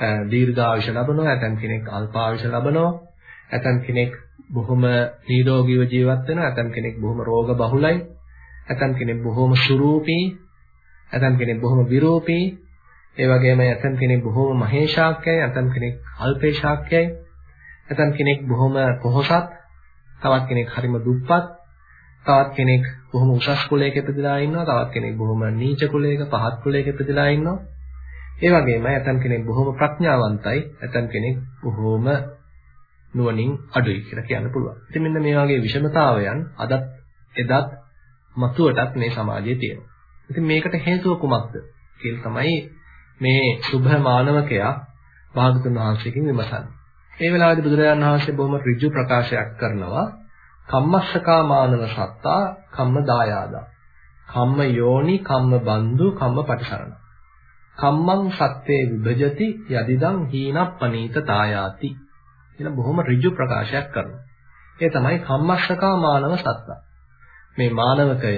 දීර්ඝායුෂ ලබනවා, ඇතම් කෙනෙක් අල්පායුෂ ලබනවා, ඇතම් කෙනෙක් බොහොම නිරෝගීව ජීවත් වෙනවා, ඇතම් කෙනෙක් බොහොම රෝග බහුලයි, ඇතම් කෙනෙක් බොහොම සුරූපී, ඇතම් කෙනෙක් බොහොම විරූපී, ඒ වගේම ඇතම් කෙනෙක් බොහොම මහේශාක්‍යයි, ඇතම් කෙනෙක් අල්පේශාක්‍යයි, ඇතම් කෙනෙක් බොහොම පොහොසත්, තවත් කෙනෙක් හරිම දුප්පත්, තවත් කෙනෙක් බොහොම උසස් කුලයක ඉපදලා ඉන්නවා, තවත් කෙනෙක් බොහොම නීච කුලයක, පහත් කුලයක ඉපදලා ඉන්නවා. ඒ වගේම ඇතම් කෙනෙක් බොහොම ප්‍රඥාවන්තයි, ඇතම් කෙනෙක් බොහොම නුවණින් අඩුයි කියලා කියන්න පුළුවන්. ඉතින් මෙන්න මේ වගේ විෂමතාවයන් අදත් එදත් මතුවටත් මේ සමාජයේ තියෙනවා. ඉතින් මේකට හේතුව කුමක්ද කියලා තමයි මේ සුභ මානවකයා භාගතුන් වහන්සේකින් විමසන්නේ. ඒ වෙලාවේදී බුදුරජාණන් වහන්සේ බොහොම ඍජු ප්‍රකාශයක් කරනවා කම්මස්සකා මානව සත්තා කම්ම දායාදා. කම්ම යෝනි කම්ම බන්දු කම්ම පටිසරණ. කම්මං සත්‍යේ විභජති යදිදං හීනප්පනීත තායාති. කියලා බොහොම ඍජු ප්‍රකාශයක් කරනවා. ඒ තමයි කම්මස්සකා මානව සත්තා. මේ මානවකය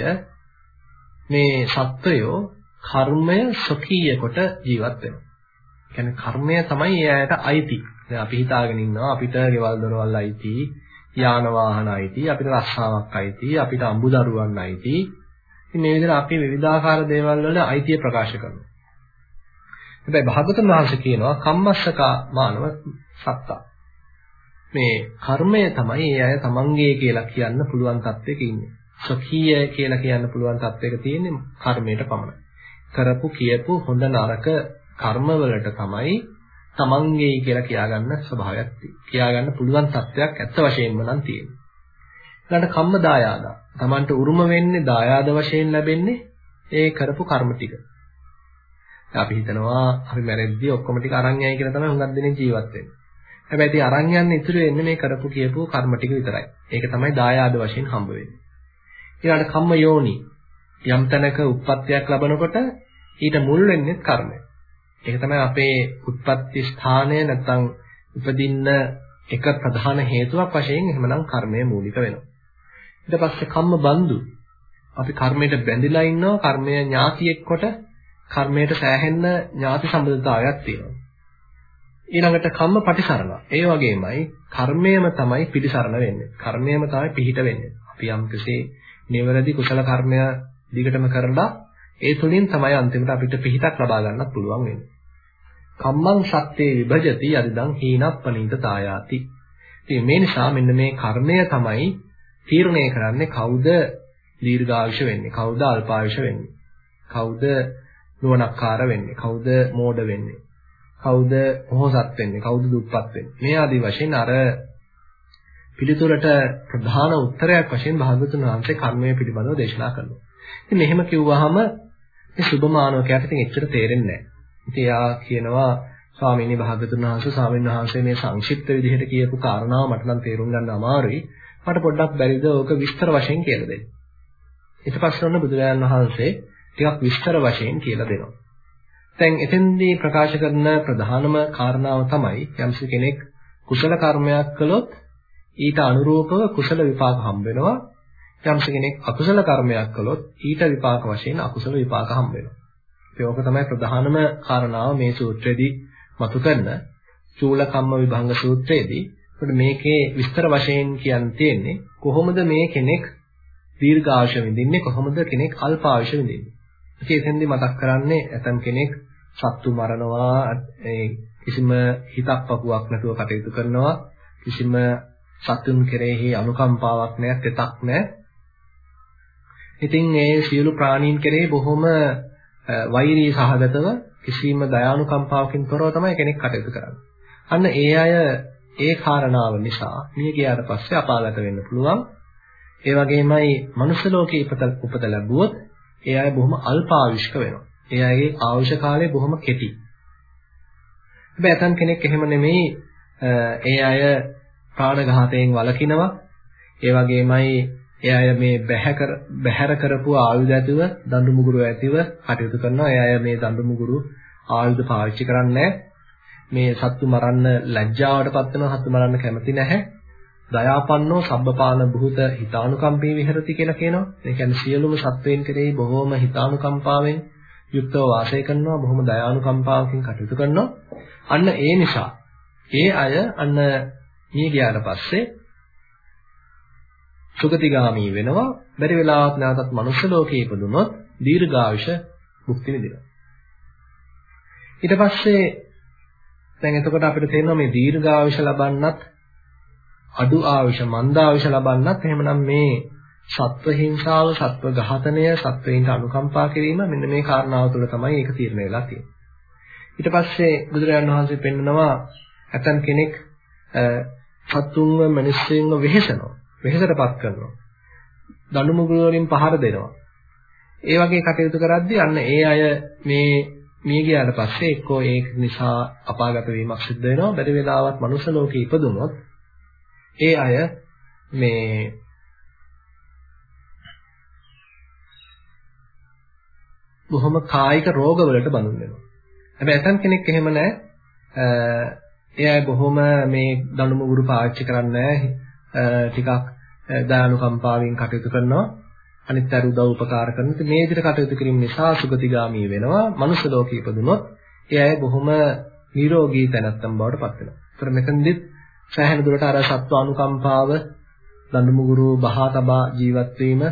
මේ සත්වයෝ කර්මය ස්වකීය කොට ජීවත් වෙනවා. කියන්නේ කර්මය තමයි එයාට අයිති. දැන් අපි හිතාගෙන ඉන්නවා අපිට ගෙවල් දොරවල් අයිති, යාන වාහන අයිති, අපිට රස්සාවක් අයිති, අපිට අඹ දරුවන් අයිති. ඉතින් මේ විදිහට අපි විවිධාකාර දේවල් වල අයිතිය ප්‍රකාශ කරනවා. හැබැයි භාගතුන් වහන්සේ කියනවා කම්මස්සකා මානව සත්තා. මේ කර්මය තමයි ඒ අය තමන්ගේ කියලා කියන්න පුළුවන් තත්වයක ඉන්නේ. ස්වකීය කියලා කියන්න පුළුවන් තත්වයක තියෙන්නේ කර්මයට පමණයි. කරපු කියපු හොඳ නරක කර්මවලට තමයි තමන්ගේ කියලා කියාගන්න ස්වභාවයක් තියෙන්නේ. කියාගන්න පුළුවන් තත්වයක් ඇත්ත වශයෙන්ම නම් තියෙන්නේ. ඊළඟට කම්ම දායාදා. තමන්ට උරුම වෙන්නේ දායාද වශයෙන් ලැබෙන්නේ ඒ කරපු කර්ම ටික. අපි හිතනවා අපි මැරෙද්දී ඔක්කොම ටික අරන් යයි කියලා තමයි හුඟක් දෙනෙක් ජීවත් වෙන්නේ. හැබැයි ඉතින් අරන් යන්න ඉතුරු වෙන්නේ මේ කරපු කියපු කර්ම ටික විතරයි. ඒක තමයි දායාද වශයෙන් හම්බ වෙන්නේ. ඊළඟට කම්ම යෝනි යම් තැනක උත්පත්තියක් ලබනකොට ඊට මුල් වෙන්නේ කර්මය. ඒක තමයි අපේ උත්පත්ති ස්ථානය නැත්නම් උපදින්න එක ප්‍රධාන හේතුවක් වශයෙන් එහෙමනම් කර්මය මූලික වෙනවා. ඊට පස්සේ කම්ම බන්දු අපි කර්මයට බැඳිලා ඉන්නවා කර්මය ඥාතියෙක් කොට කර්මයට සෑහෙන්න ඥාති සම්බන්ධතාවයක් තියෙනවා. ඊළඟට කම්ම පටිසරණ. ඒ වගේමයි කර්මයම තමයි පිටිසරණ වෙන්නේ. කර්මයම තමයි පිහිට වෙන්නේ. අපි යම් කෙසේ නිවැරදි කුසල කර්මය දිගටම කරලා ඒ තුලින් තමයි අන්තිමට අපිට පිහිටක් ලබා ගන්නත් පුළුවන් වෙන්නේ. කම්මං සත්‍යේ විභජති යදිදං හීනප්පනීත තායාති. ඉතින් මේ නිසා මෙන්න මේ කර්මය තමයි තීරණය කරන්නේ කවුද දීර්ඝායුෂ වෙන්නේ, කවුද අල්පායුෂ වෙන්නේ, කවුද නුවණක්කාර වෙන්නේ, කවුද මෝඩ වෙන්නේ. කවුද පොහොසත් වෙන්නේ කවුද දුප්පත් වෙන්නේ මේ ආදී වශයෙන් අර පිළිතුරට ප්‍රධාන උත්තරයක් වශයෙන් භාගතුන් වහන්සේ කර්මය පිළිබඳව දේශනා කරනවා. ඉතින් මෙහෙම කිව්වහම මේ සුභ මානවකයාට ඉතින් එච්චර තේරෙන්නේ නැහැ. ඉතින් එයා කියනවා ස්වාමීනි භාගතුන් වහන්සේ ස්වාමීන් වහන්සේ මේ සංක්ෂිප්ත විදිහට කියපු කාරණාව මට නම් තේරුම් ගන්න අමාරුයි. මට පොඩ්ඩක් බැරිද ඕක විස්තර වශයෙන් කියලා දෙන්න. ඊට පස්සේ ඔන්න බුදුරජාණන් වහන්සේ ටිකක් විස්තර වශයෙන් කියලා දෙනවා. දැන් එතෙන්දී ප්‍රකාශ කරන ප්‍රධානම කාරණාව තමයි යම්ස කෙනෙක් කුසල කර්මයක් කළොත් ඊට අනුරූපව කුසල විපාක හම්බ වෙනවා. යම්ස කෙනෙක් අකුසල කර්මයක් කළොත් ඊට විපාක වශයෙන් අකුසල විපාක හම්බ වෙනවා. ඒක තමයි ප්‍රධානම කාරණාව මේ සූත්‍රයේදී මතු කරන චූල කම්ම විභංග සූත්‍රයේදී. ඒකට මේකේ විස්තර වශයෙන් කියන්න තියෙන්නේ කොහොමද මේ කෙනෙක් දීර්ඝායුෂ විඳින්නේ කොහොමද කෙනෙක් අල්පායුෂ විඳින්නේ. ඉතින් එතෙන්දී මතක් කරන්නේ ඇතම් කෙනෙක් සත්තු මරනවා ඒ කිසිම හිතක් පපුවක් නැතුව කටයුතු කරනවා කිසිම සතුන් කෙරෙහි අනුකම්පාවක් නැහැ තෙතක් නැහැ ඉතින් මේ සියලු ප්‍රාණීන් කෙරෙහි බොහොම වෛරී සහගතව කිසිම දයානුකම්පාවකින් තොරව තමයි කෙනෙක් කටයුතු කරන්නේ. අන්න ඒ අය ඒ කාරණාව නිසා මිය ගියාට පස්සේ අපාගත වෙන්න පුළුවන්. ඒ වගේමයි මනුෂ්‍ය ලෝකේ ඉපත උපත ලැබුවොත් ඒ අය බොහොම අල්පායුෂ්ක වෙනවා. ඒ අයගේ ආයුෂ කාලය බොහොම කෙටි. හැබැයි ඇතන් කෙනෙක් එහෙම නෙමෙයි ඒ අය ප්‍රාණඝාතයෙන් වළකිනවා. ඒ වගේමයි ඒ අය මේ බැහැ බැහැර කරපු ආයුධ ඇතිව දඬු මුගුරු ඇතිව කටයුතු කරනවා. ඒ අය මේ දඬු මුගුරු ආයුධ පාවිච්චි කරන්නේ මේ සත්තු මරන්න ලැජ්ජාවටපත් වෙනවා. සත්තු මරන්න කැමති නැහැ. දයාපන්නෝ සබ්බපාන බුත හිතානුකම්පේ විහෙරති කියලා කියනවා. ඒ කියන්නේ සියලුම සත්වයන් කෙරෙහි බොහෝම හිතානුකම්පාවෙන් යුක්තව වාසය කරනවා, බොහොම දයානුකම්පාවකින් කටයුතු කරනවා. අන්න ඒ නිසා ඒ අය අන්න මිය ගියාට පස්සේ සුගතිගාමී වෙනවා. බැරි වෙලාවක් නැවතත් මනුෂ්‍ය ලෝකයේ ඉපදුනොත් දීර්ඝායුෂ භුක්ති විඳිනවා. ඊට පස්සේ දැන් එතකොට අපිට තේරෙනවා මේ දීර්ඝායුෂ ලබන්නත් අඩු ආයුෂ මන්දායුෂ ලබන්නත් එහෙමනම් මේ සත්ව හිංසාව, සත්ව ඝාතනය, සත්වයින්ට අනුකම්පා කිරීම මෙන්න මේ කාරණාව තුළ තමයි ඒක තීරණය වෙලා තියෙන්නේ. ඊට පස්සේ බුදුරජාණන් වහන්සේ පෙන්නනවා ඇතන් කෙනෙක් සත්තුන්ව මිනිස්සුන්ව වෙහෙසනවා. වෙහෙසටපත් කරනවා. දඬු මුගුරු වලින් පහර දෙනවා. ඒ වගේ කටයුතු කරද්දී අන්න ඒ අය මේ මිය ගියාට පස්සේ එක්කෝ ඒක නිසා අපාගත වීමක් සිද්ධ වෙනවා. බැරි වෙලාවත් මනුෂ්‍ය ලෝකේ ඉපදුනොත් ඒ අය මේ බොහොම කායික රෝගවලට බඳුන් වෙනවා. හැබැයි ඇතන් කෙනෙක් එහෙම නැහැ. ඒ අය බොහොම මේ දණු මුගුරු පාවිච්චි කරන්නේ ටිකක් දයානුකම්පාවෙන් කටයුතු කරනවා. අනිත් අය උදව් උපකාර කරන මේ විදිහට කටයුතු කිරීම නිසා සුගතිගාමී වෙනවා. මනුෂ්‍ය ලෝකෙ ඉපදුනොත් ඒ අය බොහොම නිරෝගී තැනැත්තන් බවට පත් වෙනවා. ඒතර මෙතනදිත් සෑහෙන දුරට අර සත්ව අනුකම්පාව දඬු මුගුරු බහා තබා ජීවත් වීම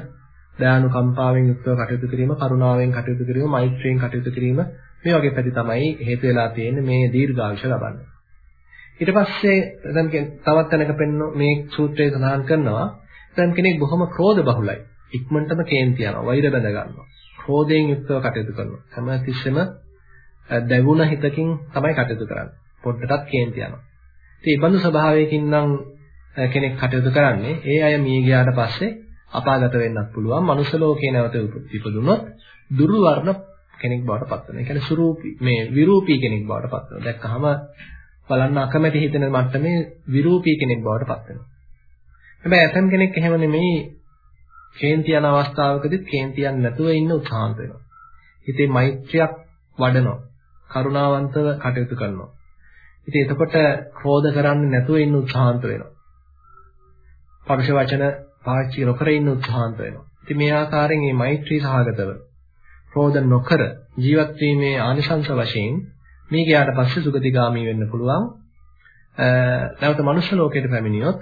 දයානුකම්පාවෙන් යුක්තව කටයුතු කිරීම කරුණාවෙන් කටයුතු කිරීම මෛත්‍රියෙන් කටයුතු කිරීම මේ වගේ පැති තමයි හේතු වෙලා තියෙන්නේ මේ දීර්ඝායුෂ ලබන්න. ඊට පස්සේ දැන් තවත් තැනක පෙන්න මේ සූත්‍රයේ සඳහන් කරනවා දැන් කෙනෙක් බොහොම ක්‍රෝධ බහුලයි. ඉක්මනටම කේන්ති යනවා, වෛර බඳ ගන්නවා. ක්‍රෝධයෙන් යුක්තව කටයුතු කරනවා. හැම තිස්සෙම දැවුණ හිතකින් තමයි කටයුතු කරන්නේ. පොඩ්ඩටත් කේන්ති යනවා. ඉතින් මේ බඳු ස්වභාවයකින් නම් කෙනෙක් කටයුතු කරන්නේ ඒ අය මිය ගියාට පස්සේ අපාගත වෙන්නත් පුළුවන්. මනුෂ්‍ය ලෝකේ නැවත ඉපදුනොත් දුර්වර්ණ කෙනෙක් බවට පත් වෙනවා. ඒ කියන්නේ සුරූපී මේ විරූපී කෙනෙක් බවට පත් වෙනවා. දැක්කහම බලන්න අකමැති හිතෙන මට්ටමේ විරූපී කෙනෙක් බවට පත් වෙනවා. හැබැයි ඇතම් කෙනෙක් එහෙම නෙමෙයි කේන්ති යන අවස්ථාවකදීත් කේන්ති යන්නේ නැතුව ඉන්න උත්සාහන්ත වෙනවා. හිතේ මෛත්‍රියක් වඩනවා. කරුණාවන්තව කටයුතු කරනවා. ඉතින් එතකොට ක්‍රෝධ කරන්නේ නැතුව ඉන්න උත්සාහන්ත වෙනවා. පරුෂ වචන පාවිච්චි නොකර ඉන්න උත්සාහන්ත වෙනවා. ඉතින් මේ ආකාරයෙන් මේ මෛත්‍රී සහගතව ක්‍රෝධ නොකර ජීවත් වීමේ ආනිසංස වශයෙන් මේ ගියාට පස්සේ සුගතිගාමී වෙන්න පුළුවන්. නැවත මනුෂ්‍ය ලෝකයට පැමිණියොත්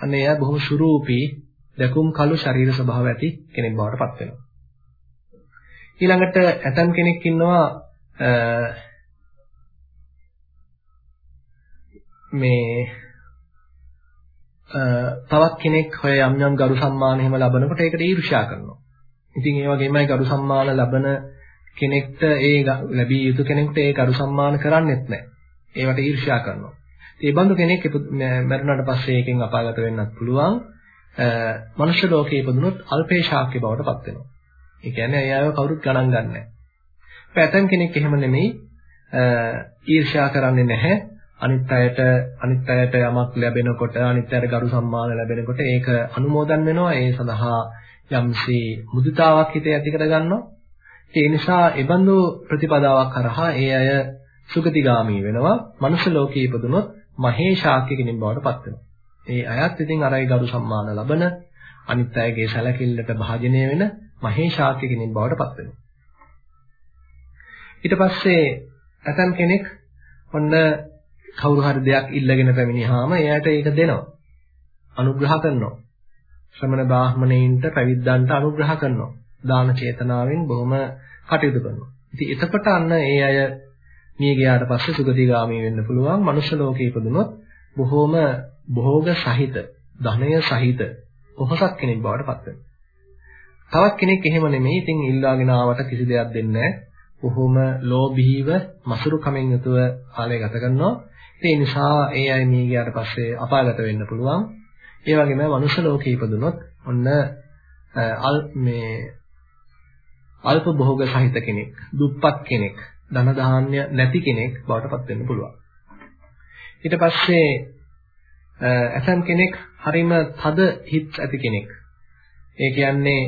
අන්න එයා බොහොම සුරූපී දකුම් කළු ශරීර ස්වභාව ඇති කෙනෙක් බවට පත් වෙනවා. ඊළඟට ඇතම් කෙනෙක් ඉන්නවා මේ තවත් කෙනෙක් ඔය යම් යම් ගරු සම්මාන එහෙම ලබනකොට ඒකට ඊර්ෂ්‍යා කරනවා. ඉතින් ඒ වගේමයි ගරු සම්මාන ලබන කෙනෙක්ට ඒ ලැබිය යුතු කෙනෙකුට ඒ ගරු සම්මාන කරන්නේත් නැහැ. ඒවට ඊර්ෂ්‍යා කරනවා. ඒ බඳු කෙනෙක් මරුණාට පස්සේ ඒකෙන් අපාගත වෙන්නත් පුළුවන්. මනුෂ්‍ය ලෝකයේ ඉපදුනොත් අල්පේශාක්‍ය බවට පත් වෙනවා. ඒ කියන්නේ එයාව කවුරුත් ගණන් ගන්නෑ. පැතන් කෙනෙක් එහෙම නෙමෙයි ඊර්ෂ්‍යා කරන්නේ නැහැ. අනිත් අයට අනිත් අයට යමක් ලැබෙනකොට අනිත් අයට ගරු සම්මාන ලැබෙනකොට ඒක අනුමෝදන් වෙනවා. ඒ සඳහා යම්සේ මුදිතාවක් හිතේ ඇති කර ගන්නවා ඒ නිසා ඒබඳු ප්‍රතිපදාවක් කරහා ඒ අය සුගතිගාමී වෙනවා. මනුෂ්‍ය ලෝකයේ ඉපදුනොත් මහේශාක්‍ය කෙනෙක් බවට පත් වෙනවා. ඒ අයත් ඉතින් අරයි ගරු සම්මාන ලබන අනිත් අයගේ සැලකිල්ලට භාජනය වෙන මහේශාක්‍ය කෙනෙක් බවට පත් වෙනවා. ඊට පස්සේ ඇතන් කෙනෙක් ඔන්න කවුරු හරි දෙයක් ඉල්ලගෙන පැමිණියාම එයාට ඒක දෙනවා. අනුග්‍රහ කරනවා. ශ්‍රමණ බ්‍රාහමණයින්ට පැවිද්දන්ට අනුග්‍රහ කරනවා. දාන චේතනාවෙන් බොහොම කටයුතු කරනවා. ඉතින් එතකොට අන්න ඒ අය මිය ගියාට පස්සේ සුගතිගාමී වෙන්න පුළුවන්. මනුෂ්‍ය ලෝකේ ඉපදුනොත් බොහොම භෝග සහිත, ධනය සහිත පොහසත් කෙනෙක් බවට පත් වෙනවා. තවත් කෙනෙක් එහෙම නෙමෙයි. ඉතින් ඉල්ලාගෙන ආවට කිසි දෙයක් දෙන්නේ බොහොම ලෝභීව මසුරු කමෙන් යුතුව කාලය ගත කරනවා. ඒ නිසා ඒ අය මිය ගියාට පස්සේ අපාගත වෙන්න පුළුවන්. ඒ වගේම මනුෂ්‍ය ලෝකේ ඉපදුනොත් ඔන්න මේ අල්ප භෝග සහිත කෙනෙක්, දුප්පත් කෙනෙක්, ධන ධාන්‍ය නැති කෙනෙක් බවට පත් වෙන්න පුළුවන්. ඊට පස්සේ ඇතම් කෙනෙක් හරිම තද හිත් ඇති කෙනෙක්. ඒ කියන්නේ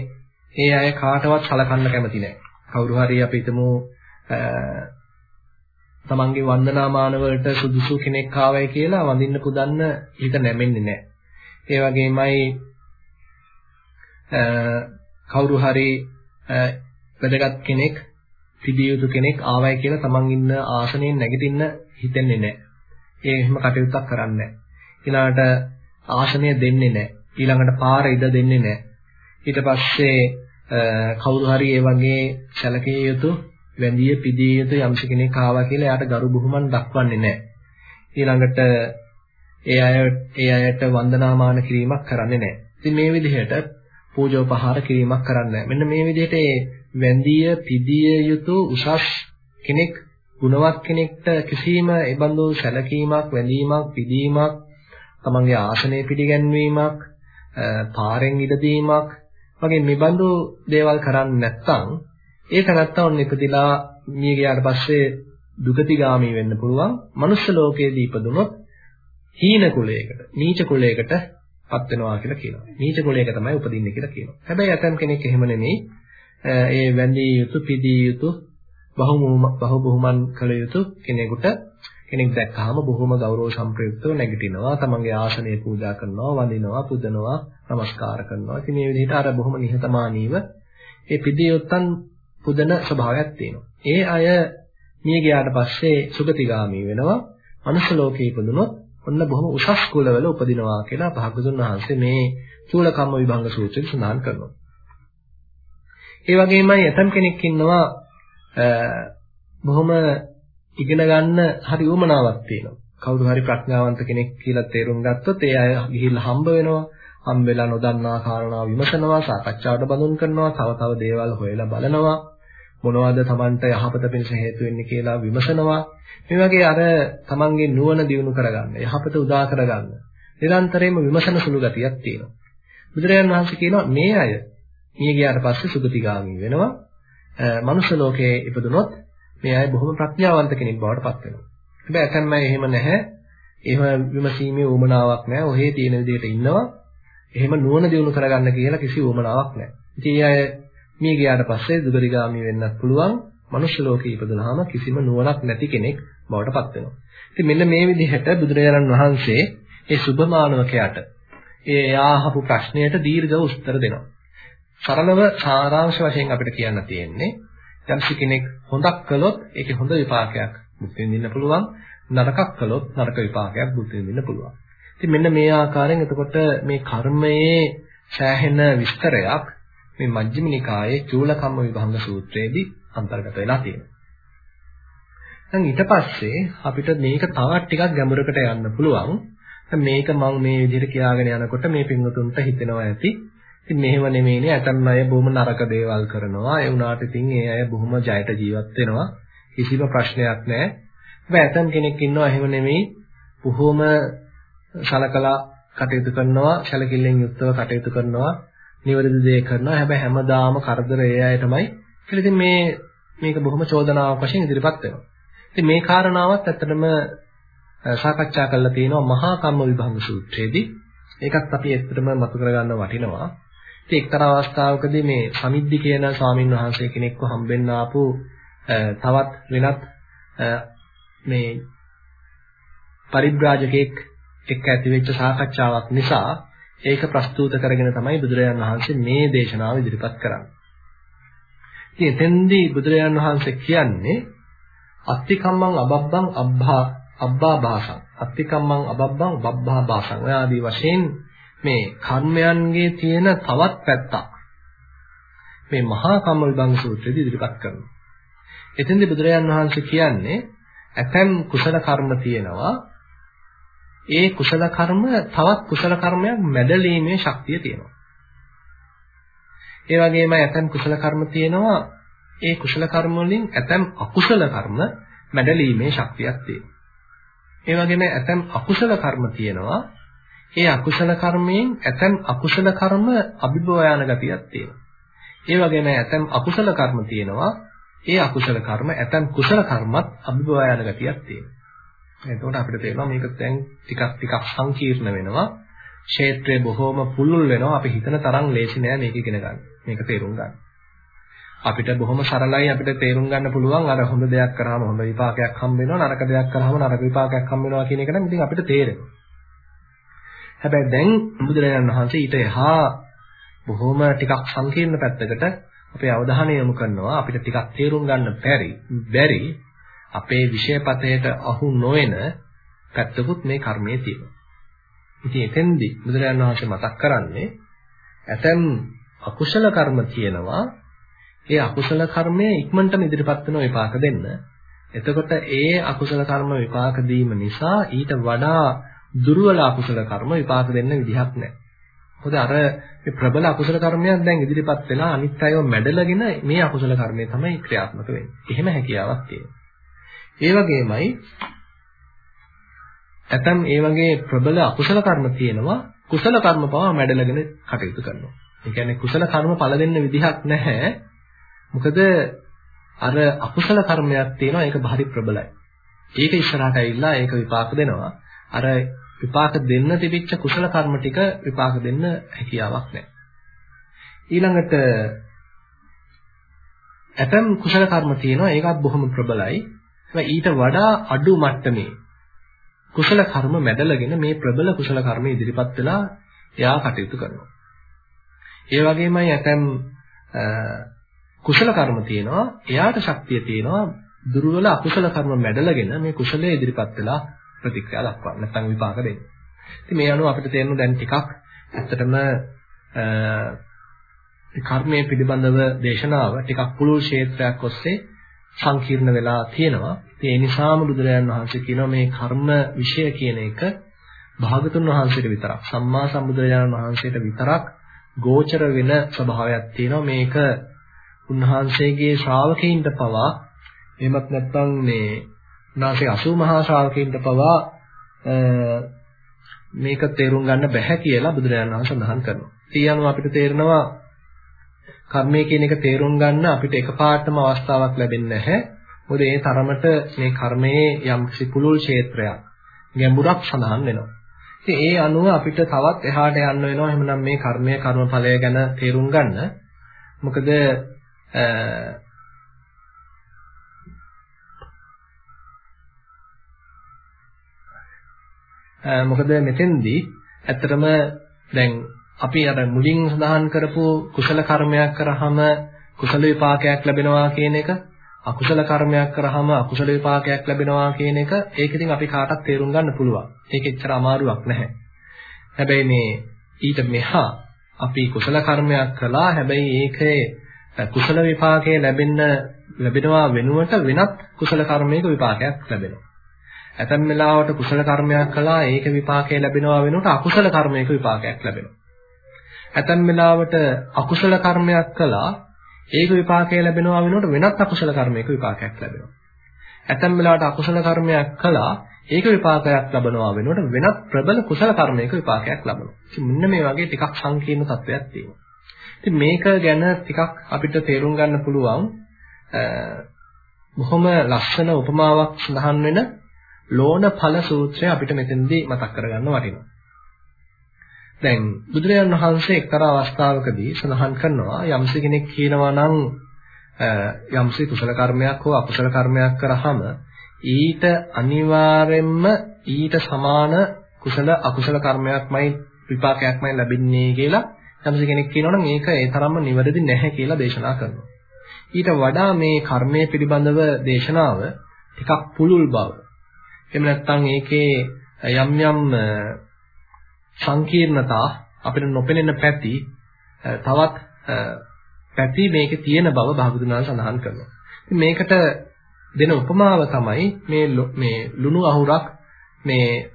ඒ අය කාටවත් සලකන්න කැමති නැහැ. කවුරු හරි අපි හිතමු තමන්ගේ වන්දනාමාන වලට සුදුසු කෙනෙක් ආවයි කියලා වඳින්න පුදන්න හිත නැමෙන්නේ නැහැ. ඒ වගේමයි කවුරු හරි වැදගත් කෙනෙක් පිළිය යුතු කෙනෙක් ආවයි කියලා තමන් ඉන්න ආසනයෙන් නැගිටින්න හිතෙන්නේ නැහැ. ඒ එහෙම කටයුත්තක් කරන්නේ නැහැ. ඊළඟට ආසනය දෙන්නේ නැහැ. ඊළඟට පාර ඉඩ දෙන්නේ නැහැ. ඊට පස්සේ කවුරු හරි ඒ වගේ සැලකිය යුතු වැඳිය පිදිය යුතු යම්ස කෙනෙක් ආවා කියලා එයාට ගරු බුහුමන් දක්වන්නේ නැහැ. ඊළඟට ඒ අය ඒ අයට වන්දනාමාන කිරීමක් කරන්නේ නැහැ. ඉතින් මේ විදිහට පූජෝපහාර කිරීමක් කරන්නේ නැහැ. මෙන්න මේ විදිහට ඒ වැඳිය පිදිය යුතු උසස් කෙනෙක් ගුණවත් කෙනෙක්ට කිසිම ඒබඳු සැලකීමක් වැඳීමක් පිදීමක් තමන්ගේ ආසනය පිළිගැන්වීමක් පාරෙන් ඉඩ දීමක් වගේ මෙබඳු දේවල් කරන්නේ නැත්නම් ඒක නැත්තම් ඔන්න ඉපදිලා මිය ගියාට පස්සේ දුගතිගාමී වෙන්න පුළුවන්. මනුෂ්‍ය ලෝකයේදී ඉපදුනොත් හීන කුලයකට, නීච කුලයකට පත් වෙනවා කියලා කියනවා. නීච කුලයක තමයි උපදින්නේ කියලා කියනවා. හැබැයි ඇතම් කෙනෙක් එහෙම නෙමෙයි. ඒ වැඳිය යුතු, පිදිය යුතු, බහු බොහොමන් කළ යුතු කෙනෙකුට කෙනෙක් දැක්කහම බොහොම ගෞරව සම්ප්‍රයුක්තව නැගිටිනවා තමන්ගේ ආසනය පූජා කරනවා වඳිනවා පුදනවා নমස්කාර කරනවා ඉතින් මේ විදිහට අර බොහොම නිහතමානීව ඒ පිදියොත්තන් පුදන ස්වභාවයක් තියෙනවා. ඒ අය මිය ගියාට පස්සේ සුගතිගාමී වෙනවා. මනුෂ්‍ය ලෝකේ ඉපදුනොත් ඔන්න බොහොම උසස් කුලවල උපදිනවා කියලා භාගතුන් වහන්සේ මේ චූලකම්ම විභංග සූත්‍රයෙන් සඳහන් කරනවා. ඒ වගේමයි ඇතම් කෙනෙක් ඉන්නවා බොහොම ඉගෙන ගන්න හරි උවමනාවක් තියෙනවා. කවුරු හරි ප්‍රඥාවන්ත කෙනෙක් කියලා තේරුම් ගත්තොත් ඒ අය ගිහිල්ලා හම්බ වෙනවා. හම් වෙලා නොදන්නා කාරණා විමසනවා, සාකච්ඡාවට බඳුන් කරනවා, තව තව දේවල් හොයලා බලනවා. මොනවද Tamanට යහපත පිණිස හේතු වෙන්නේ කියලා විමසනවා. මේ වගේ අර Tamanගේ නුවණ දියුණු කරගන්න, යහපත උදා කරගන්න නිරන්තරයෙන්ම විමසන සුළු ගතියක් තියෙනවා. බුදුරජාණන් වහන්සේ කියනවා මේ අය මිය ගියාට පස්සේ සුගතිගාමී වෙනවා. මනුෂ්‍ය ලෝකයේ ඉපදුනොත් මේ අය බොහොම ප්‍රඥාවන්ත කෙනෙක් බවට පත් වෙනවා. හැබැයි ඇතැම්ම එහෙම නැහැ. එහෙම විමසීමේ උවමනාවක් නැහැ. ඔහේ තියෙන විදිහට ඉන්නවා. එහෙම නුවණ දියුණු කරගන්න කියලා කිසි උවමනාවක් නැහැ. ඉතින් ඒ අය මිය ගියාට පස්සේ දුගරිගාමී වෙන්නත් පුළුවන්. මනුෂ්‍ය ලෝකේ ඉපදුනහම කිසිම නුවණක් නැති කෙනෙක් බවට පත් වෙනවා. ඉතින් මෙන්න මේ විදිහට බුදුරජාණන් වහන්සේ ඒ සුභමානවකයාට ඒ ආහපු ප්‍රශ්නයට දීර්ඝ උත්තර දෙනවා. සරලව සාරාංශ වශයෙන් අපිට කියන්න තියෙන්නේ යම්සි කෙනෙක් හොඳක් කළොත් ඒකේ හොඳ විපාකයක් බුද්ධ විඳින්න පුළුවන් නරකක් කළොත් නරක විපාකයක් බුද්ධ විඳින්න පුළුවන්. ඉතින් මෙන්න මේ ආකාරයෙන් එතකොට මේ කර්මයේ සෑහෙන විස්තරයක් මේ මජ්ක්‍ධිම නිකායේ චූලකම්ම විභංග සූත්‍රයේදී අන්තර්ගත වෙලා තියෙනවා. දැන් ඊට පස්සේ අපිට මේක තවත් ටිකක් ගැඹුරකට යන්න පුළුවන්. මේක මම මේ විදිහට කියාගෙන යනකොට මේ පින්වතුන්ට හිතෙනවා ඇති. ඉතින් මෙහෙම නෙමෙයිනේ ඇතන් අය බොහොම නරක දේවල් කරනවා. ඒ වුණාට ඉතින් ඒ අය බොහොම ජයට ජීවත් වෙනවා. කිසිම ප්‍රශ්නයක් නැහැ. හැබැයි ඇතන් කෙනෙක් ඉන්නවා එහෙම නෙමෙයි. බොහොම සලකලා කටයුතු කරනවා, සැලකිල්ලෙන් යුක්තව කටයුතු කරනවා. නිවැරදි දේ කරනවා. හැබැයි හැමදාම කරදර ඒ අයටමයි. කියලා ඉතින් මේ මේක බොහොම චෝදනාවක් වශයෙන් ඉදිරිපත් වෙනවා. ඉතින් මේ කාරණාවත් ඇත්තටම සාකච්ඡා කරලා තියෙනවා මහා කම්ම විභංග සූත්‍රයේදී. ඒකත් අපි ඇත්තටම මතු කරගන්න වටිනවා. ඉතින් එක්තරා අවස්ථාවකදී මේ සමිද්දි කියන ස්වාමින් වහන්සේ කෙනෙක්ව හම්බෙන්න ආපු තවත් වෙනත් මේ පරිබ්‍රාජකෙක් එක්ක ඇතිවෙච්ච සාකච්ඡාවක් නිසා ඒක ප්‍රස්තුත කරගෙන තමයි බුදුරජාණන් වහන්සේ මේ දේශනාව ඉදිරිපත් කරන්නේ. ඉතින් එතෙන්දී බුදුරජාණන් වහන්සේ කියන්නේ අත්තිකම්මං අබබ්බං අබ්බා අබ්බා භාසං අත්තිකම්මං අබබ්බං බබ්බා භාසං ඔය ආදී වශයෙන් මේ කර්මයන්ගේ තියෙන තවත් පැත්තක් මේ මහා කම්ම විභංග සූත්‍රයේදී ඉදිරිපත් කරනවා. එතෙන්දී බුදුරජාණන් වහන්සේ කියන්නේ ඇතැම් කුසල කර්ම තියෙනවා ඒ කුසල කර්ම තවත් කුසල කර්මයක් මැඩලීමේ ශක්තිය තියෙනවා. ඒ වගේම ඇතම් කුසල කර්ම තියෙනවා. ඒ කුසල කර්ම වලින් ඇතම් අකුසල කර්ම මැඩලීමේ ශක්තියක් තියෙනවා. ඒ වගේම ඇතම් අකුසල කර්ම තියෙනවා. ඒ අකුසල කර්මයෙන් ඇතම් අකුසල කර්ම අභිභව යන ගතියක් තියෙනවා. ඒ වගේම ඇතම් අකුසල කර්ම තියෙනවා. ඒ අකුසල කර්ම ඇතම් කුසල කර්මත් අභිභව යන ගතියක් තියෙනවා. එතකොට අපිට තේරෙනවා මේක දැන් ටිකක් ටිකක් සංකීර්ණ වෙනවා. ක්ෂේත්‍රය බොහොම පුළුල් වෙනවා. අපි හිතන තරම් ලේසි නෑ මේක ඉගෙන ගන්න. මේක තේරුම් ගන්න. අපිට බොහොම සරලයි අපිට තේරුම් ගන්න පුළුවන් අර හොඳ දෙයක් කරාම හොඳ විපාකයක් හම්බ වෙනවා නරක දෙයක් කරාම නරක විපාකයක් හම්බ වෙනවා කියන එක නම් ඉතින් අපිට තේරෙනවා. හැබැයි දැන් බුදුරජාණන් වහන්සේ ඊට එහා බොහොම ටිකක් සංකීර්ණ පැත්තකට අපේ අවධානය යොමු කරනවා අපිට ටිකක් තේරුම් ගන්න බැරි බැරි අපේ විෂයපතේට අහු නොවන පැත්තකුත් මේ කර්මයේ තියෙනවා. ඉතින් එතෙන්දී බුදුරජාණන් වහන්සේ මතක් කරන්නේ ඇතැම් අකුසල කර්ම තියෙනවා. ඒ අකුසල කර්මය ඉක්මනටම ඉදිරිපත් වෙන විපාක දෙන්න. එතකොට ඒ අකුසල කර්ම විපාක දීම නිසා ඊට වඩා දුර්වල අකුසල කර්ම විපාක දෙන්න විදිහක් නැහැ. මොකද අර මේ ප්‍රබල අකුසල කර්මයක් දැන් ඉදිරිපත් වෙලා අනිත් අයව මැඩලගෙන මේ අකුසල කර්මය තමයි ක්‍රියාත්මක වෙන්නේ. එහෙම හැකියාවක් තියෙනවා. ඒ වගේමයි ඇතම් ඒ වගේ ප්‍රබල අකුසල කර්ම තියෙනවා කුසල කර්ම පවා මැඩලගෙන කටයුතු කරනවා. ඒ කියන්නේ කුසල කර්ම පළ දෙන්න විදිහක් නැහැ. මොකද අර අකුසල කර්මයක් තියෙනවා ඒක භාරි ප්‍රබලයි. ඒක ඉස්සරහට ඇවිල්ලා ඒක විපාක දෙනවා. අර විපාක දෙන්න තිබිච්ච කුසල කර්ම ටික විපාක දෙන්න හැකියාවක් නැහැ. ඊළඟට ඇතම් කුසල කර්ම තියෙනවා ඒකත් බොහොම ප්‍රබලයි. ඊට වඩා අඩු මට්ටමේ කුසල කර්ම මැඩලගෙන මේ ප්‍රබල කුසල කර්ම ඉදිරිපත් වෙලා එයා කටයුතු කරනවා. ඒ වගේමයි ඇතැම් කුසල කර්ම තියෙනවා එයාට ශක්තිය තියෙනවා දුර්වල අකුසල කර්ම මැඩලගෙන මේ කුසලයේ ඉදිරිපත් වෙලා ප්‍රතික්‍රියා දක්වන්න නැත්නම් විපාක දෙන්න. ඉතින් මේ අනුව අපිට තේරෙන දැන් ටිකක් ඇත්තටම කර්මයේ පිළිබඳව දේශනාව ටිකක් පුළුල් ක්ෂේත්‍රයක් ඔස්සේ සංකීර්ණ වෙලා තියෙනවා. ඒ නිසාම බුදුරජාණන් වහන්සේ කියනවා මේ කර්ම විෂය කියන එක භාගතුන් වහන්සේට විතරක් සම්මා සම්බුදුරජාණන් වහන්සේට විතරක් ගෝචර වෙන ස්වභාවයක් තියෙනවා මේක උන්වහන්සේගේ ශ්‍රාවකයින්ට පවා එහෙමත් නැත්නම් මේ උන්වහන්සේ 80 මහා ශ්‍රාවකයින්ට පවා මේක තේරුම් ගන්න බැහැ කියලා බුදුරජාණන් වහන්සේ සඳහන් කරනවා. ඒ අනුව අපිට තේරෙනවා කර්මය කියන එක තේරුම් ගන්න අපිට එකපාරටම අවස්ථාවක් ලැබෙන්නේ නැහැ. මොකද ඒ තරමට මේ කර්මයේ යම් කිසි පුළුල් ක්ෂේත්‍රයක් ගැඹුරක් සඳහන් වෙනවා. ඉතින් ඒ අනුව අපිට තවත් එහාට යන්න වෙනවා. එහෙනම් මේ කර්මය කර්මඵලය ගැන තේරුම් ගන්න. මොකද මොකද මෙතෙන්දී ඇත්තටම දැන් අපි අර මුලින් සඳහන් කරපු කුසල කර්මයක් කරාම කුසල විපාකයක් ලැබෙනවා කියන එක අකුසල කර්මයක් කරාම අකුසල විපාකයක් ලැබෙනවා කියන එක ඒක ඉතින් අපි කාටත් තේරුම් ගන්න පුළුවන්. ඒක එච්චර අමාරුවක් නැහැ. හැබැයි මේ ඊට මෙහා අපි කුසල කර්මයක් කළා හැබැයි ඒකේ කුසල විපාකයේ ලැබෙන්න ලැබෙනවා වෙනුවට වෙනත් කුසල කර්මයක විපාකයක් ලැබෙනවා. ඇතැම් වෙලාවට කුසල කර්මයක් කළා ඒක විපාකයේ ලැබෙනවා වෙනුවට අකුසල කර්මයක විපාකයක් ලැබෙනවා. ඇතැම් වෙලාවට අකුසල කර්මයක් කළා ඒක විපාකය ලැබෙනවා වෙනකොට වෙනත් අකුසල කර්මයක විපාකයක් ලැබෙනවා. ඇතැම් වෙලාවට අකුසල කර්මයක් කළා ඒක විපාකයක් ලැබනවා වෙනකොට වෙනත් ප්‍රබල කුසල කර්මයක විපාකයක් ලැබෙනවා. ඉතින් මෙන්න මේ වගේ ටිකක් සංකීර්ණ තත්වයක් තියෙනවා. ඉතින් මේක ගැන ටිකක් අපිට තේරුම් ගන්න පුළුවන් බොහොම ලස්සන උපමාවක් සඳහන් වෙන ලෝණ ඵල සූත්‍රය අපිට මෙතෙන්දී මතක් කරගන්න වටිනවා. දැන් බුදුරජාණන් වහන්සේ එක්තරා අවස්ථාවකදී සඳහන් කරනවා යම්ස කෙනෙක් කියනවා නම් යම්සි කුසල කර්මයක් හෝ අකුසල කර්මයක් කරාම ඊට අනිවාර්යෙන්ම ඊට සමාන කුසල අකුසල කර්මයක්මයි විපාකයක්මයි ලැබෙන්නේ කියලා යම්සි කෙනෙක් කියනවා නම් ඒක ඒ තරම්ම නිවැරදි නැහැ කියලා දේශනා කරනවා. ඊට වඩා මේ කර්මය පිළිබඳව දේශනාව ටිකක් පුළුල් බව. එහෙම නැත්නම් ඒකේ යම් යම් සංකීර්ණතා අපිට නොපෙනෙන පැති තවත් පැති මේකේ තියෙන බව භාගතුනාන් සඳහන් කරනවා. මේකට දෙන උපමාව තමයි මේ මේ ලුණු අහුරක් මේ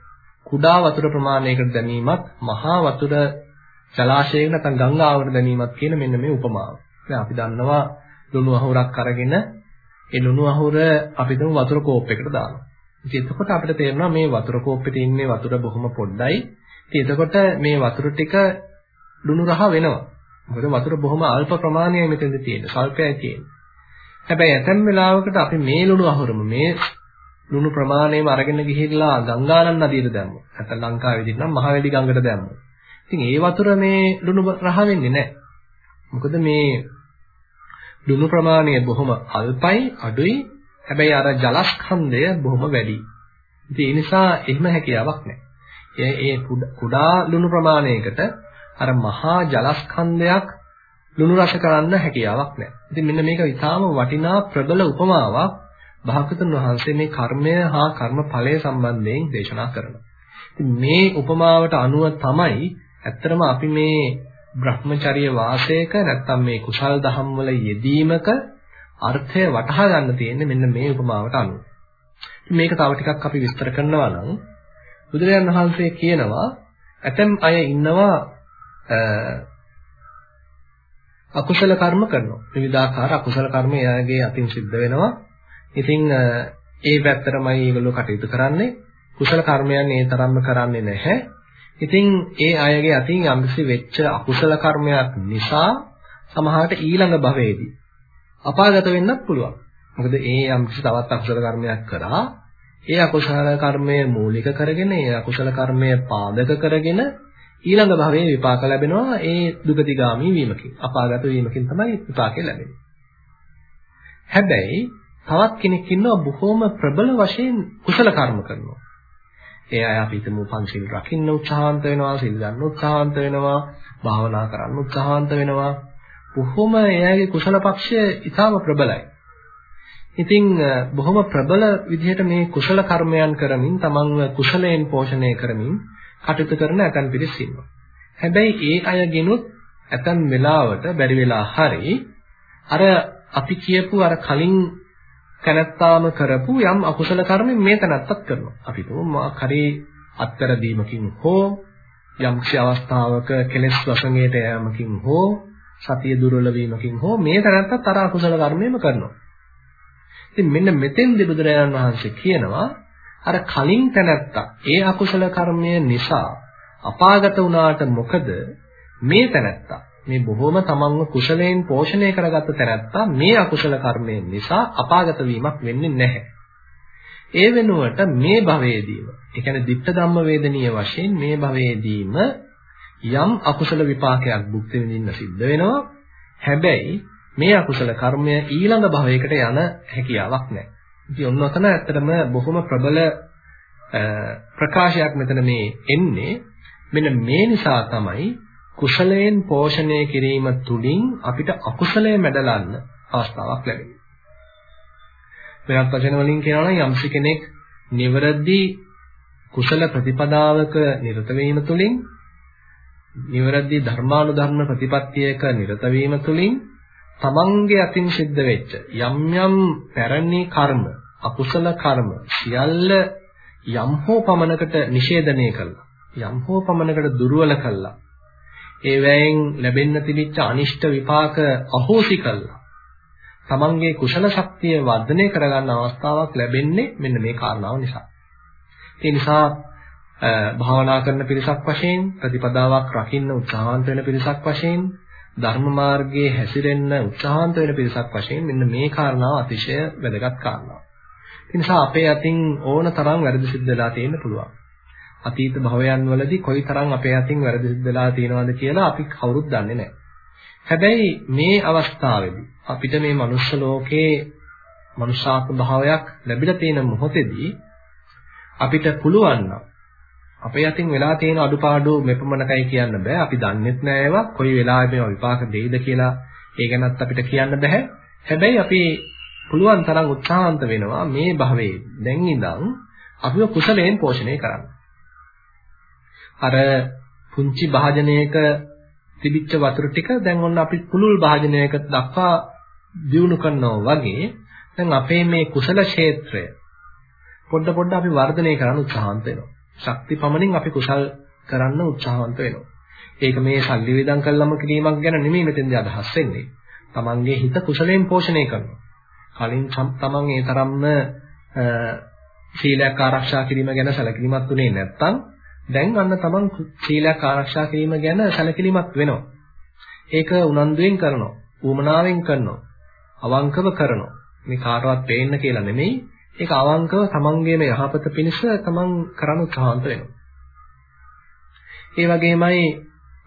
කුඩා වතුර ප්‍රමාණයකට දැමීමත් මහා වතුර ජලාශයක නැත්නම් ගංගාවකට දැමීමක් කියන මෙන්න මේ උපමාව. දැන් අපි දන්නවා ලුණු අහුරක් අරගෙන ඒ ලුණු අහුර අපි තුමු වතුර කෝප් එකකට දානවා. ඉතින් එතකොට අපිට තේරෙනවා මේ වතුර කෝප්පෙට ඉන්නේ වතුර බොහොම පොඩ්ඩයි. ඉතින් එතකොට මේ වතුර ටික ලුණු රහ වෙනවා. මොකද වතුර බොහොම අල්ප ප්‍රමාණයයි මෙතනදී තියෙන්නේ. සල්පයයි තියෙන්නේ. හැබැයි ඇතැම් වෙලාවකට අපි මේ ලුණු අහුරම මේ ලුණු ප්‍රමාණයම අරගෙන ගිහිල්ලා ගංගානන් නදියට දැම්මොත්. නැත්නම් ලංකාවේදී නම් මහවැලි ගඟට දැම්මොත්. ඉතින් ඒ වතුර මේ ලුණු රහ වෙන්නේ නැහැ. මොකද මේ ලුණු ප්‍රමාණය බොහොම අල්පයි අඩුයි. හැබැයි අර ජලස්කන්ධය බොහොම වැඩි. ඉතින් ඒ නිසා එහෙම හැකියාවක් නැහැ. ඒ ඒ කුඩා ලුණු ප්‍රමාණයකට අර මහා ජලස්කන්ධයක් ලුණු රස කරන්න හැකියාවක් නැහැ. ඉතින් මෙන්න මේක ඉතාම වටිනා ප්‍රබල උපමාවක් භාගතුන් වහන්සේ මේ කර්මය හා කර්මඵලය සම්බන්ධයෙන් දේශනා කරනවා. ඉතින් මේ උපමාවට අනුව තමයි ඇත්තටම අපි මේ Brahmacharya වාසයක නැත්තම් මේ කුසල් දහම් වල යෙදීමක අර්ථය වටහා ගන්න තියෙන්නේ මෙන්න මේ උපමාවට අනුව. මේක තව ටිකක් අපි විස්තර කරනවා නම් බුදුරජාණන් වහන්සේ කියනවා ඇතම් අය ඉන්නවා අකුසල කර්ම කරනවා. විවිධාකාර අකුසල කර්ම එයාගේ අතින් සිද්ධ වෙනවා. ඉතින් ඒ පැත්තරමයි ඒගොල්ලෝ කටයුතු කරන්නේ. කුසල කර්මයන් ඒ තරම්ම කරන්නේ නැහැ. ඉතින් ඒ අයගේ අතින් යම්කිසි වෙච්ච අකුසල කර්මයක් නිසා සමහරට ඊළඟ භවයේදී අපාගත වෙන්නත් පුළුවන්. මොකද ඒ යම්කිසි තවත් අකුසල කර්මයක් කරා ඒ අකුසල කර්මය මූලික කරගෙන ඒ අකුසල කර්මය පාදක කරගෙන ඊළඟ භවයේ විපාක ලැබෙනවා ඒ දුගතිගාමී වීමකින් අපාගත වීමකින් තමයි විපාකය ලැබෙන්නේ. හැබැයි තවත් කෙනෙක් ඉන්නවා බොහොම ප්‍රබල වශයෙන් කුසල කර්ම කරනවා. ඒ අය අපි හිතමු පංචිල් රකින්න උත්සාහන්ත වෙනවා, සිල් ගන්න උත්සාහන්ත වෙනවා, භාවනා කරන්න උත්සාහන්ත වෙනවා. බොහොම එයාගේ කුසල පක්ෂය ඊටාම ප්‍රබලයි. ඉතින් බොහොම ප්‍රබල විදිහට මේ කුසල කර්මයන් කරමින් තමන්ව කුසලයෙන් පෝෂණය කරමින් කටයුතු කරන ඇතන් පිරිස් ඉන්නවා. හැබැයි ඒ අයගෙනුත් ඇතන් වෙලාවට බැරි වෙලා හරි අර අපි කියපු අර කලින් තැනත්තාම කරපු යම් අකුසල කර්මෙන් මේ තැනත්තත් කරනවා. අපි තුමා කරේ අත්තර දීමකින් හෝ යම් කිසි අවස්ථාවක කෙලෙස් වසඟයට යෑමකින් හෝ සතිය දුර්වල වීමකින් හෝ මේ තැනත්තත් අර අකුසල කර්මෙම කරනවා. ඉතින් මෙන්න මෙතෙන්දී බුදුරජාණන් වහන්සේ කියනවා අර කලින් තැනත්තා ඒ අකුසල කර්මය නිසා අපාගත වුණාට මොකද මේ තැනත්තා මේ බොහොම තමන්ව කුසලයෙන් පෝෂණය කරගත්ත තැනැත්තා මේ අකුසල කර්මයෙන් නිසා අපාගත වීමක් වෙන්නේ නැහැ. ඒ වෙනුවට මේ භවයේදීම, ඒ කියන්නේ ditta ධම්ම වේදනීය වශයෙන් මේ භවයේදීම යම් අකුසල විපාකයක් භුක්ති විඳින්න සිද්ධ වෙනවා. හැබැයි මේ අකුසල කර්මය ඊළඟ භවයකට යන හැකියාවක් නැහැ. ඉතින් ඔන්න ඔතන ඇත්තටම බොහොම ප්‍රබල ප්‍රකාශයක් මෙතන මේ එන්නේ. මෙන්න මේ නිසා තමයි කුසලයෙන් පෝෂණය කිරීම තුලින් අපිට අකුසලයේ මැඩලන්න අවස්ථාවක් ලැබෙනවා. වෙනත් වචන වලින් කියනවා නම් යම්සි කෙනෙක් නිවරදි කුසල ප්‍රතිපදාවක නිරත වීම තුලින් නිවරදි ධර්මානුධර්ම ප්‍රතිපත්තියක නිරත වීම තුලින් තමන්ගේ අතින් සිද්ධ වෙච්ච යම් යම් පැරණි කර්ම අකුසල කර්ම සියල්ල යම් හෝ පමණකට නිෂේධනය කළා යම් හෝ පමණකට දුර්වල කළා ඒ වැයෙන් ලැබෙන්න තිබිච්ච අනිෂ්ට විපාක අහෝසි කළා. තමන්ගේ කුසල ශක්තිය වර්ධනය කරගන්න අවස්ථාවක් ලැබෙන්නේ මෙන්න මේ කාරණාව නිසා. ඒ නිසා භාවනා කරන පිරිසක් වශයෙන් ප්‍රතිපදාවක් රකින්න උත්සාහන්ත වෙන පිරිසක් වශයෙන් ධර්ම මාර්ගයේ හැසිරෙන්න උත්සාහන්ත වෙන පිරිසක් වශයෙන් මෙන්න මේ කාරණාව අතිශය වැදගත් කාරණාවක්. ඒ නිසා අපේ අතින් ඕන තරම් වැරදි සිද්ධ වෙලා තියෙන්න පුළුවන්. අතීත භවයන් වලදී කොයිතරම් අපේ අතින් වැරදි සිද්ධලා තියෙනවද කියලා අපි කවුරුත් දන්නේ නැහැ. හැබැයි මේ අවස්ථාවේදී අපිට මේ මනුස්ස ලෝකේ මනුෂ්‍යාත්ම භාවයක් ලැබිලා තියෙන මොහොතේදී අපිට පුළුවන් නම් අපේ අතින් වෙලා තියෙන අඩුපාඩු මෙපමණකයි කියන්න බෑ. අපි දන්නෙත් නෑ ඒවා. කොයි වෙලාවෙ මේවා විපාක දෙයිද කියලා ඒ ගැනත් අපිට කියන්න බෑ. හැබැයි අපි පුළුවන් තරම් උත්සාහන්ත වෙනවා මේ භවයේ දැන් ඉඳන් අපිව කුසලයෙන් පෝෂණය කරන්න. අර පුංචි භාජනයක තිබිච්ච වතුර ටික දැන් ඔන්න අපි පුළුල් භාජනයක දක්වා දියුණු කරනවා වගේ දැන් අපේ මේ කුසල ක්ෂේත්‍රය පොඩ පොඩ අපි වර්ධනය කරන්න උත්සාහන්ත වෙනවා. ශක්ති පමණින් අපි කුසල් කරන්න උත්සාහන්ත වෙනවා. ඒක මේ සල්ලි වේදම් කළම කිරීමක් ගැන නෙමෙයි මෙතෙන්දී අදහස් වෙන්නේ. තමන්ගේ හිත කුසලයෙන් පෝෂණය කරනවා. කලින් තමන් ඒ තරම්ම සීලයක් ආරක්ෂා කිරීම ගැන සැලකිලිමත් උනේ නැත්නම් දැන් අන්න තමන් සීලයක් ආරක්ෂා කිරීම ගැන සැලකිලිමත් වෙනවා. ඒක උනන්දුවෙන් කරනවා. ඌමනාවෙන් කරනවා. අවංකව කරනවා. මේ කාටවත් පේන්න කියලා නෙමෙයි. ඒක අවංකව තමන්ගේම යහපත පිණිස තමන් කරන්න උත්සාහන්ත වෙනවා. ඒ වගේමයි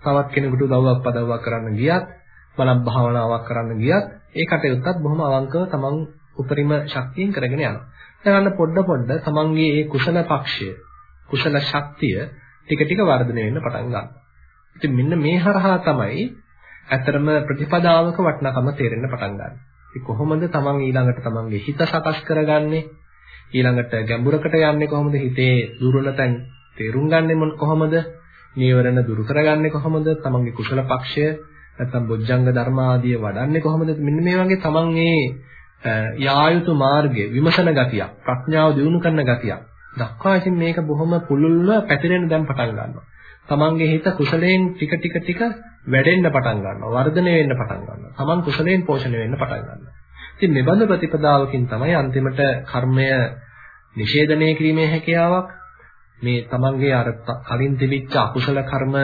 තවත් කෙනෙකුට උදව්වක් පදව්වක් කරන්න ගියත්, බලම් භාවනාවක් කරන්න ගියත්, ඒ කටයුත්තත් බොහොම අවංකව තමන් උපරිම ශක්තියෙන් කරගෙන යනවා. දැන් පොඩ පොඩ තමන්ගේ මේ කුසල පක්ෂය, කුසල ශක්තිය ටික ටික වර්ධනය වෙන්න පටන් ගන්නවා. ඉතින් මෙන්න මේ හරහා තමයි ඇත්තරම ප්‍රතිපදාවක වටිනාකම තේරෙන්න පටන් ගන්නේ. ඉතින් කොහොමද තමන් ඊළඟට තමන්ගේ හිත සකස් කරගන්නේ? ඊළඟට ගැඹුරකට යන්නේ කොහොමද? හිතේ දුර්වල තැන් තේරුම් ගන්නෙ කොහොමද? නීවරණ දුරු කරගන්නේ කොහොමද? තමන්ගේ කුසල පක්ෂය නැත්නම් බොජ්ජංග ධර්ම ආදිය වඩන්නේ කොහොමද? මෙන්න මේ වගේ තමන් මේ යායුතු මාර්ගය විමසන ගතිය, ප්‍රඥාව දියුණු කරන ගතිය. දක්වා ඉතින් මේක බොහොම පුළුල්ව පැතිරෙන්න දැන් පටන් ගන්නවා. තමන්ගේ හිත කුසලයෙන් ටික ටික ටික වැඩෙන්න පටන් ගන්නවා. වර්ධනය වෙන්න පටන් ගන්නවා. තමන් කුසලයෙන් පෝෂණය වෙන්න පටන් ගන්නවා. ඉතින් මෙබඳු ප්‍රතිපදාවකින් තමයි අන්තිමට කර්මය නිෂේධනය කිරීමේ හැකියාවක් මේ තමන්ගේ අර කලින් තිබිච්ච අකුසල කර්ම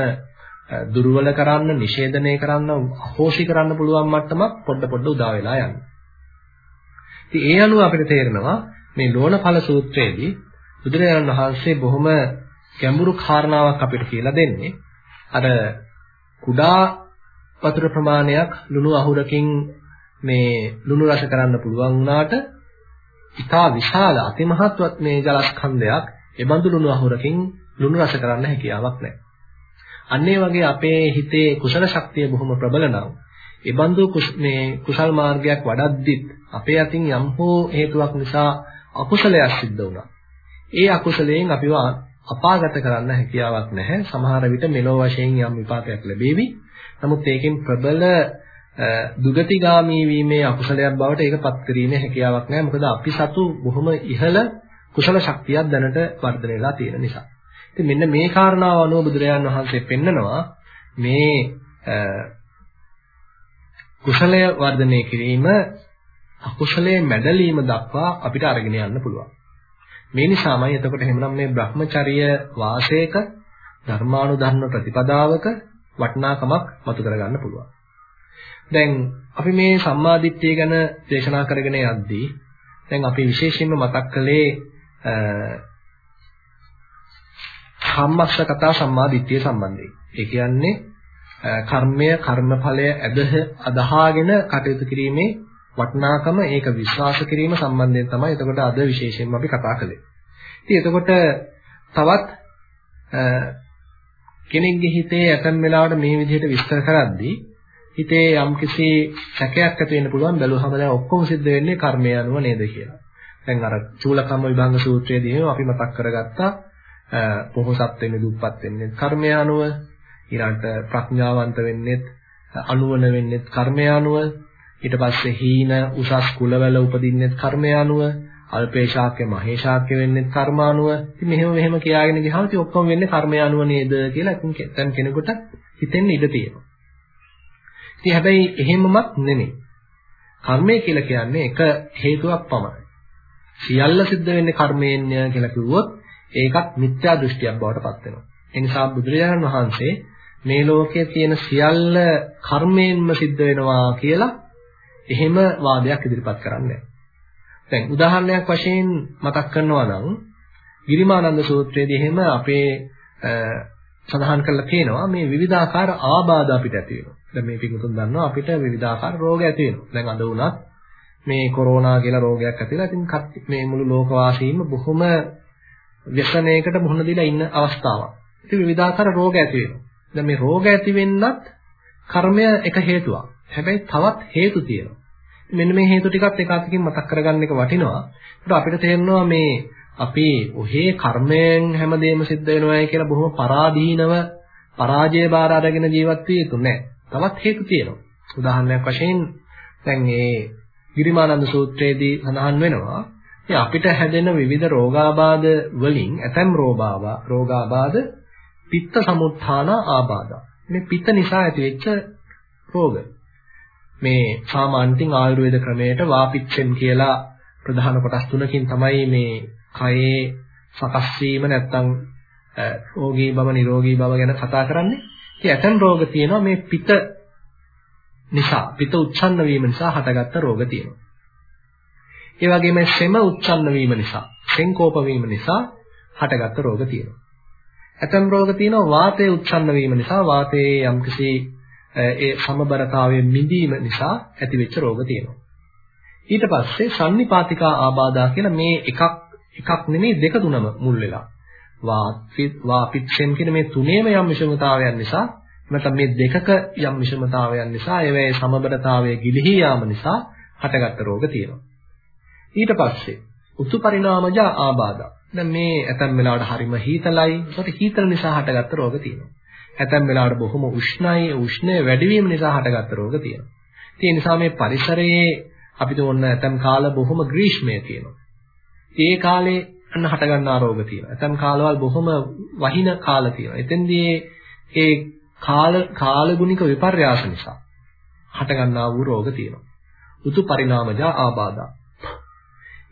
දුර්වල කරන්න, නිෂේධනය කරන්න, අහෝසි කරන්න පුළුවන් මට්ටමක් පොඩ පොඩ උදා වෙලා යනවා. ඉතින් ඒ අනුව අපිට තේරෙනවා මේ ලෝණඵල සූත්‍රයේදී බුදුරජාණන් වහන්සේ බොහොම ගැඹුරු කාරණාවක් අපිට කියලා දෙන්නේ. අර කුඩා වතුර ප්‍රමාණයක් ලුණු අහුරකින් මේ ලුණු රස කරන්න පුළුවන් වුණාට ඉතා විශාල අතිමහත්වත් මේ ජලස්කන්ධයක් ඒ බඳු ලුණු අහුරකින් ලුණු රස කරන්න හැකියාවක් නැහැ. අන්න ඒ වගේ අපේ හිතේ කුසල ශක්තිය බොහොම ප්‍රබල නම් ඒ බඳු මේ කුසල් මාර්ගයක් වඩද්දිත් අපේ අතින් යම් හෝ හේතුවක් නිසා අකුසලයක් සිද්ධ වුණා. ඒ අකුසලයෙන් අපිව අපාගත කරන්න හැකියාවක් නැහැ. සමහර විට මෙලෝ වශයෙන් යම් විපාකයක් ලැබෙවි. නමුත් ඒකෙන් ප්‍රබල දුගතිගාමී වීමේ අකුසලයක් බවට ඒකපත් කිරීමේ හැකියාවක් නැහැ. මොකද අපි සතු බොහොම ඉහළ කුසල ශක්තියක් දැනට වර්ධනය වෙලා තියෙන නිසා. ඉතින් මෙන්න මේ කාරණාව අනුව බුදුරජාන් වහන්සේ පෙන්නනවා මේ කුසලය වර්ධනය කිරීම අකුසලයේ මැඩලීම දක්වා අපිට අරගෙන යන්න පුළුවන්. මේ නිසාමයි එතකොට එහෙමනම් මේ Brahmacharya වාසයක ධර්මානුධර්ම ප්‍රතිපදාවක වටිනාකමක් මතු කරගන්න පුළුවන්. දැන් අපි මේ සම්මාදිට්ඨිය ගැන දේශනා කරගෙන යද්දී දැන් අපි විශේෂයෙන්ම මතක් කළේ සම්මස්ස කතා සම්මා දිට්ඨිය සම්බන්ධයෙන්. ඒ කියන්නේ කර්මය කර්මඵලය ඇදහ අදහාගෙන කටයුතු කිරීමේ වටිනාකම ඒක විශ්වාස කිරීම සම්බන්ධයෙන් තමයි එතකොට අද විශේෂයෙන්ම අපි කතා කළේ. ඉතින් එතකොට තවත් කෙනෙක්ගේ හිතේ ඇතම් වෙලාවට මේ විදිහට විස්තර කරද්දී හිතේ යම්කිසි සැකයක් ඇති වෙන්න පුළුවන් බැලුවහම දැන් ඔක්කොම සිද්ධ වෙන්නේ කර්මය අනුව නේද කියලා. දැන් අර චූලකම්ම විභංග සූත්‍රයේදී අපි මතක් කරගත්තා පොහොසත් වෙන්නේ දුප්පත් වෙන්නේ කර්මය අනුව ඊළඟට ප්‍රඥාවන්ත වෙන්නේ අනුවන වෙන්නේ කර්මය අනුව ඊට පස්සේ හීන උසස් කුලවල උපදින්නේ කර්මය අනුව අල්පේශාක්‍ය මහේශාක්‍ය වෙන්නේ කර්මානුව ඉතින් මෙහෙම මෙහෙම කියාගෙන ගියාම ඉතින් ඔක්කොම වෙන්නේ කර්මය අනුව නේද කියලා ඉතින් කෙනෙකුට හිතෙන්න ඉඩ තියෙනවා ඉතින් හැබැයි එහෙමමත් නෙමෙයි කර්මය කියලා කියන්නේ එක හේතුවක් පමණයි සියල්ල සිද්ධ වෙන්නේ කර්මයෙන්ය කියලා කිව්වොත් ඒකත් මිත්‍යා දෘෂ්ටියක් බවට පත් වෙනවා. ඒ නිසා බුදුරජාණන් වහන්සේ මේ ලෝකයේ තියෙන සියල්ල කර්මයෙන්ම සිද්ධ වෙනවා කියලා එහෙම වාදයක් ඉදිරිපත් කරන්නේ දැන් උදාහරණයක් වශයෙන් මතක් කරනවා නම් ගිරිමානන්ද සූත්‍රයේදී එහෙම අපේ සඳහන් කරලා තියෙනවා මේ විවිධාකාර ආබාධ අපිට ඇති වෙනවා. දැන් මේ පිටුතුන් දන්නවා අපිට විවිධාකාර රෝග ඇති වෙනවා. දැන් අද වුණත් මේ කොරෝනා කියලා රෝගයක් ඇතිලා ඉතින් මේ මුළු ලෝකවාසීන්ම බොහොම ව්‍යසනයකට මුහුණ දීලා ඉන්න අවස්ථාවක්. ඉතින් විවිධාකාර රෝග ඇති වෙනවා. දැන් මේ රෝග ඇති වෙන්නත් කර්මය එක හේතුවක්. හැබැයි තවත් හේතු තියෙනවා. මෙන්න මේ හේතු ටිකත් එක අතකින් මතක් කරගන්න එක වටිනවා. ඒකට අපිට තේරෙනවා මේ අපි ඔහේ කර්මයෙන් හැමදේම සිද්ධ වෙනවායි කියලා බොහොම පරාදීනව පරාජය බාර අරගෙන ජීවත් විය යුතු නැහැ. තවත් හේතු තියෙනවා. උදාහරණයක් වශයෙන් දැන් මේ ගිරිමානන්ද සූත්‍රයේදී සඳහන් වෙනවා මේ අපිට හැදෙන විවිධ රෝගාබාධ වලින් ඇතැම් රෝගාබා රෝගාබාධ පිත්ත සමුත්ථාන ආබාධා. මේ පිත නිසා ඇතිවෙච්ච රෝග. මේ සාමාන්‍යයෙන් ආයුර්වේද ක්‍රමයට වාපිච්චෙන් කියලා ප්‍රධාන කොටස් තුනකින් තමයි මේ කයේ සකස් වීම නැත්තම් රෝගී බව නිරෝගී බව ගැන කතා කරන්නේ. ඉතින් ඇතන් රෝග තියෙනවා මේ පිත නිසා පිත උච්ඡන්න වීම නිසා හටගත්ත රෝග තියෙනවා. ඒ වගේම සෙම උච්ඡන්න වීම නිසා, සෙන්කෝප වීම නිසා හටගත්ත රෝග තියෙනවා. ඇතම් රෝග තියෙනවා වාතයේ උච්ඡන්න වීම නිසා වාතයේ යම්කිසි ඒ සමබරතාවයේ මිදීම නිසා ඇතිවෙච්ච රෝග තියෙනවා. ඊට පස්සේ සන්නිපාතිකා ආබාධා කියලා මේ එකක් එකක් නෙමෙයි දෙක තුනම මුල් වෙලා. වාපිච්චෙන් කියන මේ තුනේම යම් විෂමතාවයන් නිසා නැත්නම් මේ දෙකක යම් විෂමතාවයන් නිසා ඒවැයේ සමබරතාවයේ ගිලිහී යාම නිසා හටගත්ත රෝග තියෙනවා. ඊට පස්සේ උතු පරිණාමජ ආබාධා. දැන් මේ ඇතැම් වෙලාවට හරිම හීතලයි. ඒකට හීතල නිසා හටගත්ත රෝග තියෙනවා. ඇතැම් වෙලාවට බොහොම උෂ්ණයි. උෂ්ණය වැඩිවීම නිසා හටගත්ත රෝග තියෙනවා. ඒ නිසා මේ පරිසරයේ අපිට ඕන ඇතැම් කාල බොහොම ග්‍රීෂ්මය තියෙනවා. ඒ කාලේ අන්න හට ගන්නා රෝග තියෙනවා. ඇතැම් කාලවල බොහොම වහින කාල තියෙනවා. එතෙන්දී ඒ කාල කාලගුණික විපර්යාස නිසා හට ගන්නා වූ රෝග තියෙනවා. උතු පරිණාමජා ආබාධා.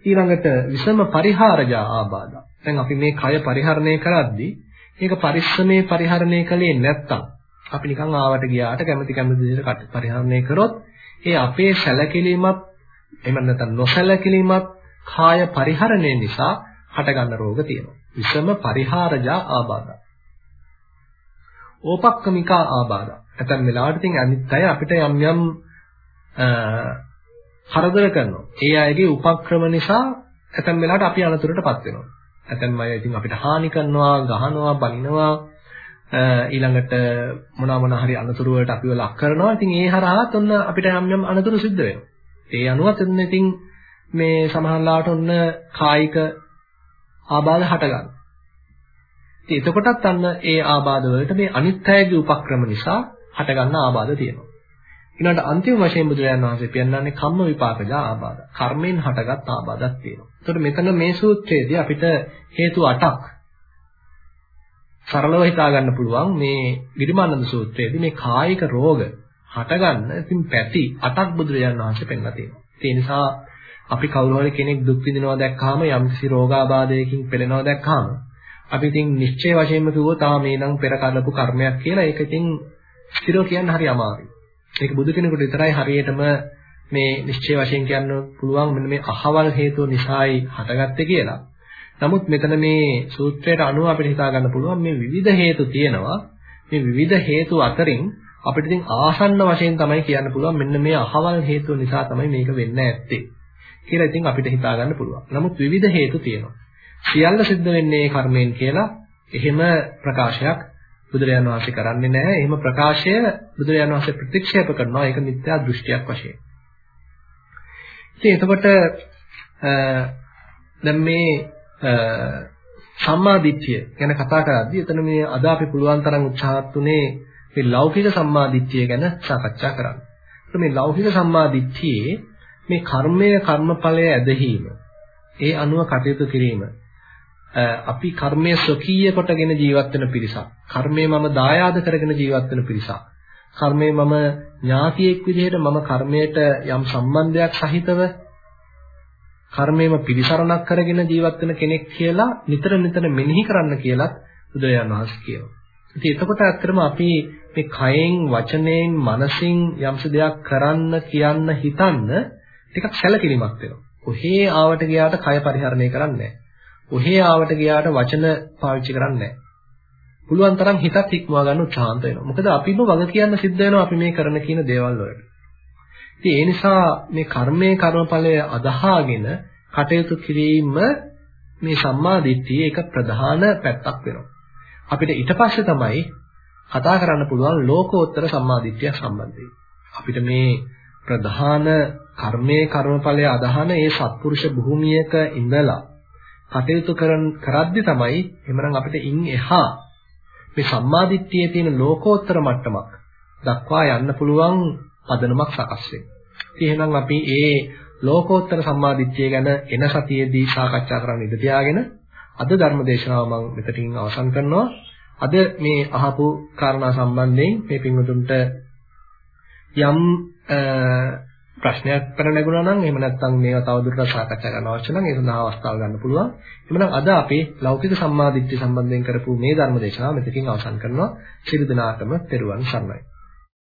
ඊළඟට විසම පරිහාරජා ආබාධා. දැන් අපි මේ කය පරිහරණය කරද්දී මේක පරිස්සමේ පරිහරණය කළේ නැත්තම් අපි නිකන් ආවට ගියාට කැමති කැමති විදිහට පරිහරණය කරොත් ඒ අපේ සැලකිලිමත් එහෙම නැත්නම් නොසැලකිලිමත් කාය පරිහරණය නිසා හටගන්න රෝග තියෙනවා. විසම පරිහාරජා ආබාධා. ඕපක්කමිකා ආබාධා. නැත්නම් වෙලාවට ඉතින් අනිත් අය අපිට යම් යම් කරදර කරනවා. ඒ අයගේ උපක්‍රම නිසා ඇතැම් වෙලාවට අපි අනතුරටපත් වෙනවා. ඇතැම් අය ඉතින් අපිට හානි කරනවා, ගහනවා, බනිනවා ඊළඟට මොනවා මොනවා හරි අනතුරු වලට අපිව ලක් කරනවා. ඉතින් ඒ හරහාත් ඔන්න අපිට යම් යම් අනතුරු සිද්ධ වෙනවා. ඒ අනුවත් එන්න ඉතින් මේ සමහරලාට ඔන්න කායික ආබාධ හටගන්නවා. ඉතින් එතකොටත් අන්න ඒ ආබාධ වලට මේ අනිත්‍යයේ උපක්‍රම නිසා හටගන්න ආබාධ තියෙනවා. ඊළඟට අන්තිම වශයෙන් බුදුරජාණන් වහන්සේ පෙන්වන්නේ කම්ම විපාකජ ආබාධ. කර්මෙන් හටගත් ආබාධක් තියෙනවා. එතකොට මෙතන මේ සූත්‍රයේදී අපිට හේතු 8ක් සරලව හිතා ගන්න පුළුවන් මේ විරිමානන්ද සූත්‍රයේදී මේ කායික රෝග හටගන්න ඉතින් පැති 8ක් බුදුරජාණන් වහන්සේ පෙන්වලා තියෙනවා. ඒ නිසා අපි කවුරු හරි කෙනෙක් දුක් විඳිනවා දැක්කාම යම්කිසි රෝගාබාධයකින් පෙළෙනවා දැක්කාම අපි ඉතින් නිශ්චය වශයෙන්ම කිව්වොත් ආ මේ නම් පෙර කරලපු කර්මයක් කියලා ඒක ඉතින් ස්ථිරව කියන්න හරි අමාරුයි. ඒක බුදු කෙනෙකුට විතරයි හරියටම මේ නිශ්චය වශයෙන් කියන්න පුළුවන් මෙන්න මේ අහවල් හේතුව නිසායි හටගත්තේ කියලා. නමුත් මෙතන මේ සූත්‍රයට අනුව අපිට හිතා ගන්න පුළුවන් මේ විවිධ හේතු තියෙනවා. මේ විවිධ හේතු අතරින් අපිට ඉතින් ආසන්න වශයෙන් තමයි කියන්න පුළුවන් මෙන්න මේ අහවල් හේතුව නිසා තමයි මේක වෙන්න ඇත්තේ. කියලා ඉතින් අපිට හිතා ගන්න පුළුවන්. නමුත් විවිධ හේතු තියෙනවා. සියල්ල සිද්ධ වෙන්නේ කර්මයෙන් කියලා එහෙම ප්‍රකාශයක් බුදුරජාණන් වහන්සේ කරන්නේ නැහැ. එහෙම ප්‍රකාශය බුදුරජාණන් වහන්සේ ප්‍රතික්ෂේප කරනවා. ඒක මිත්‍යා දෘෂ්ටියක් වශයෙන්. ඉතින් එතකොට දැන් මේ සම්මා දිට්ඨිය ගැන කතා කරද්දී එතන මේ අද අපි පුළුවන් තරම් උත්සාහත් උනේ මේ ලෞකික සම්මා දිට්ඨිය ගැන සාකච්ඡා කරන්න. මේ ලෞකික සම්මා දිට්ඨියේ මේ කර්මය කර්මඵලය ඇදහිීම ඒ අනුව කටයුතු කිරීම අපි කර්මය ස්වකීය කොටගෙන ජීවත් වෙන පිරිසක් කර්මය මම දායාද කරගෙන ජීවත් වෙන පිරිසක් කර්මය මම ඥාතියෙක් විදිහට මම කර්මයට යම් සම්බන්ධයක් සහිතව කර්මයම පිළිසරණක් කරගෙන ජීවත් වෙන කෙනෙක් කියලා නිතර නිතර මෙනෙහි කරන්න කියලත් බුදුරජාණන් වහන්සේ කියනවා. ඉතින් එතකොට ඇත්තටම අපි මේ කයෙන් වචනයෙන් මනසින් යම්ස දෙයක් කරන්න කියන්න හිතන්න ටිකක් සැලකිලිමත් වෙනවා. ඔහේ ආවට ගියාට කය පරිහරණය කරන්නේ නැහැ. ඔහේ ආවට ගියාට වචන පාවිච්චි කරන්නේ නැහැ. පුළුවන් තරම් හිතත් ඉක්මවා ගන්න උත්සාහන්ත වෙනවා. මොකද අපිම වග කියන්න සිද්ධ වෙනවා අපි මේ කරන කියන දේවල් වලට. ඉතින් ඒ නිසා මේ කර්මයේ කර්මඵලය අදහාගෙන කටයුතු කිරීම මේ සම්මා දිට්ඨියේ එක ප්‍රධාන පැත්තක් වෙනවා. අපිට ඊට පස්සේ තමයි කතා කරන්න පුළුවන් ලෝකෝත්තර සම්මා දිට්ඨිය සම්බන්ධයෙන්. අපිට මේ ප්‍රධාන කර්මයේ කර්මඵලයේ අදහන ඒ සත්පුරුෂ භූමියක ඉඳලා කටයුතු කරන් කරද්දි තමයි එමනම් අපිට ඉන් එහා මේ සම්මාදිට්ඨියේ තියෙන ලෝකෝත්තර මට්ටමක් දක්වා යන්න පුළුවන් පදනමක් සකස් වෙන්නේ. එහෙනම් අපි ඒ ලෝකෝත්තර සම්මාදිට්ඨිය ගැන එන සතියේදී සාකච්ඡා කරන්න ඉඩ තියාගෙන අද ධර්ම දේශනාව මම මෙතනින් අවසන් කරනවා. අද මේ අහපු කාරණා සම්බන්ධයෙන් මේ පින්වතුන්ට යම් ප්‍රශ්නයක් කර නැගුණා නම් එහෙම නැත්නම් මේවා තවදුරටත් සාකච්ඡා කරන්න අවශ්‍ය නම් ඒ සඳහා අවස්ථාව ගන්න පුළුවන්. එhmenan අද අපි ලෞකික සම්මාදිට්ඨිය සම්බන්ධයෙන් කරපු මේ ධර්ම දේශනාව මෙතකින් අවසන් කරනවා. සියලු දෙනාටම තෙරුවන් සරණයි.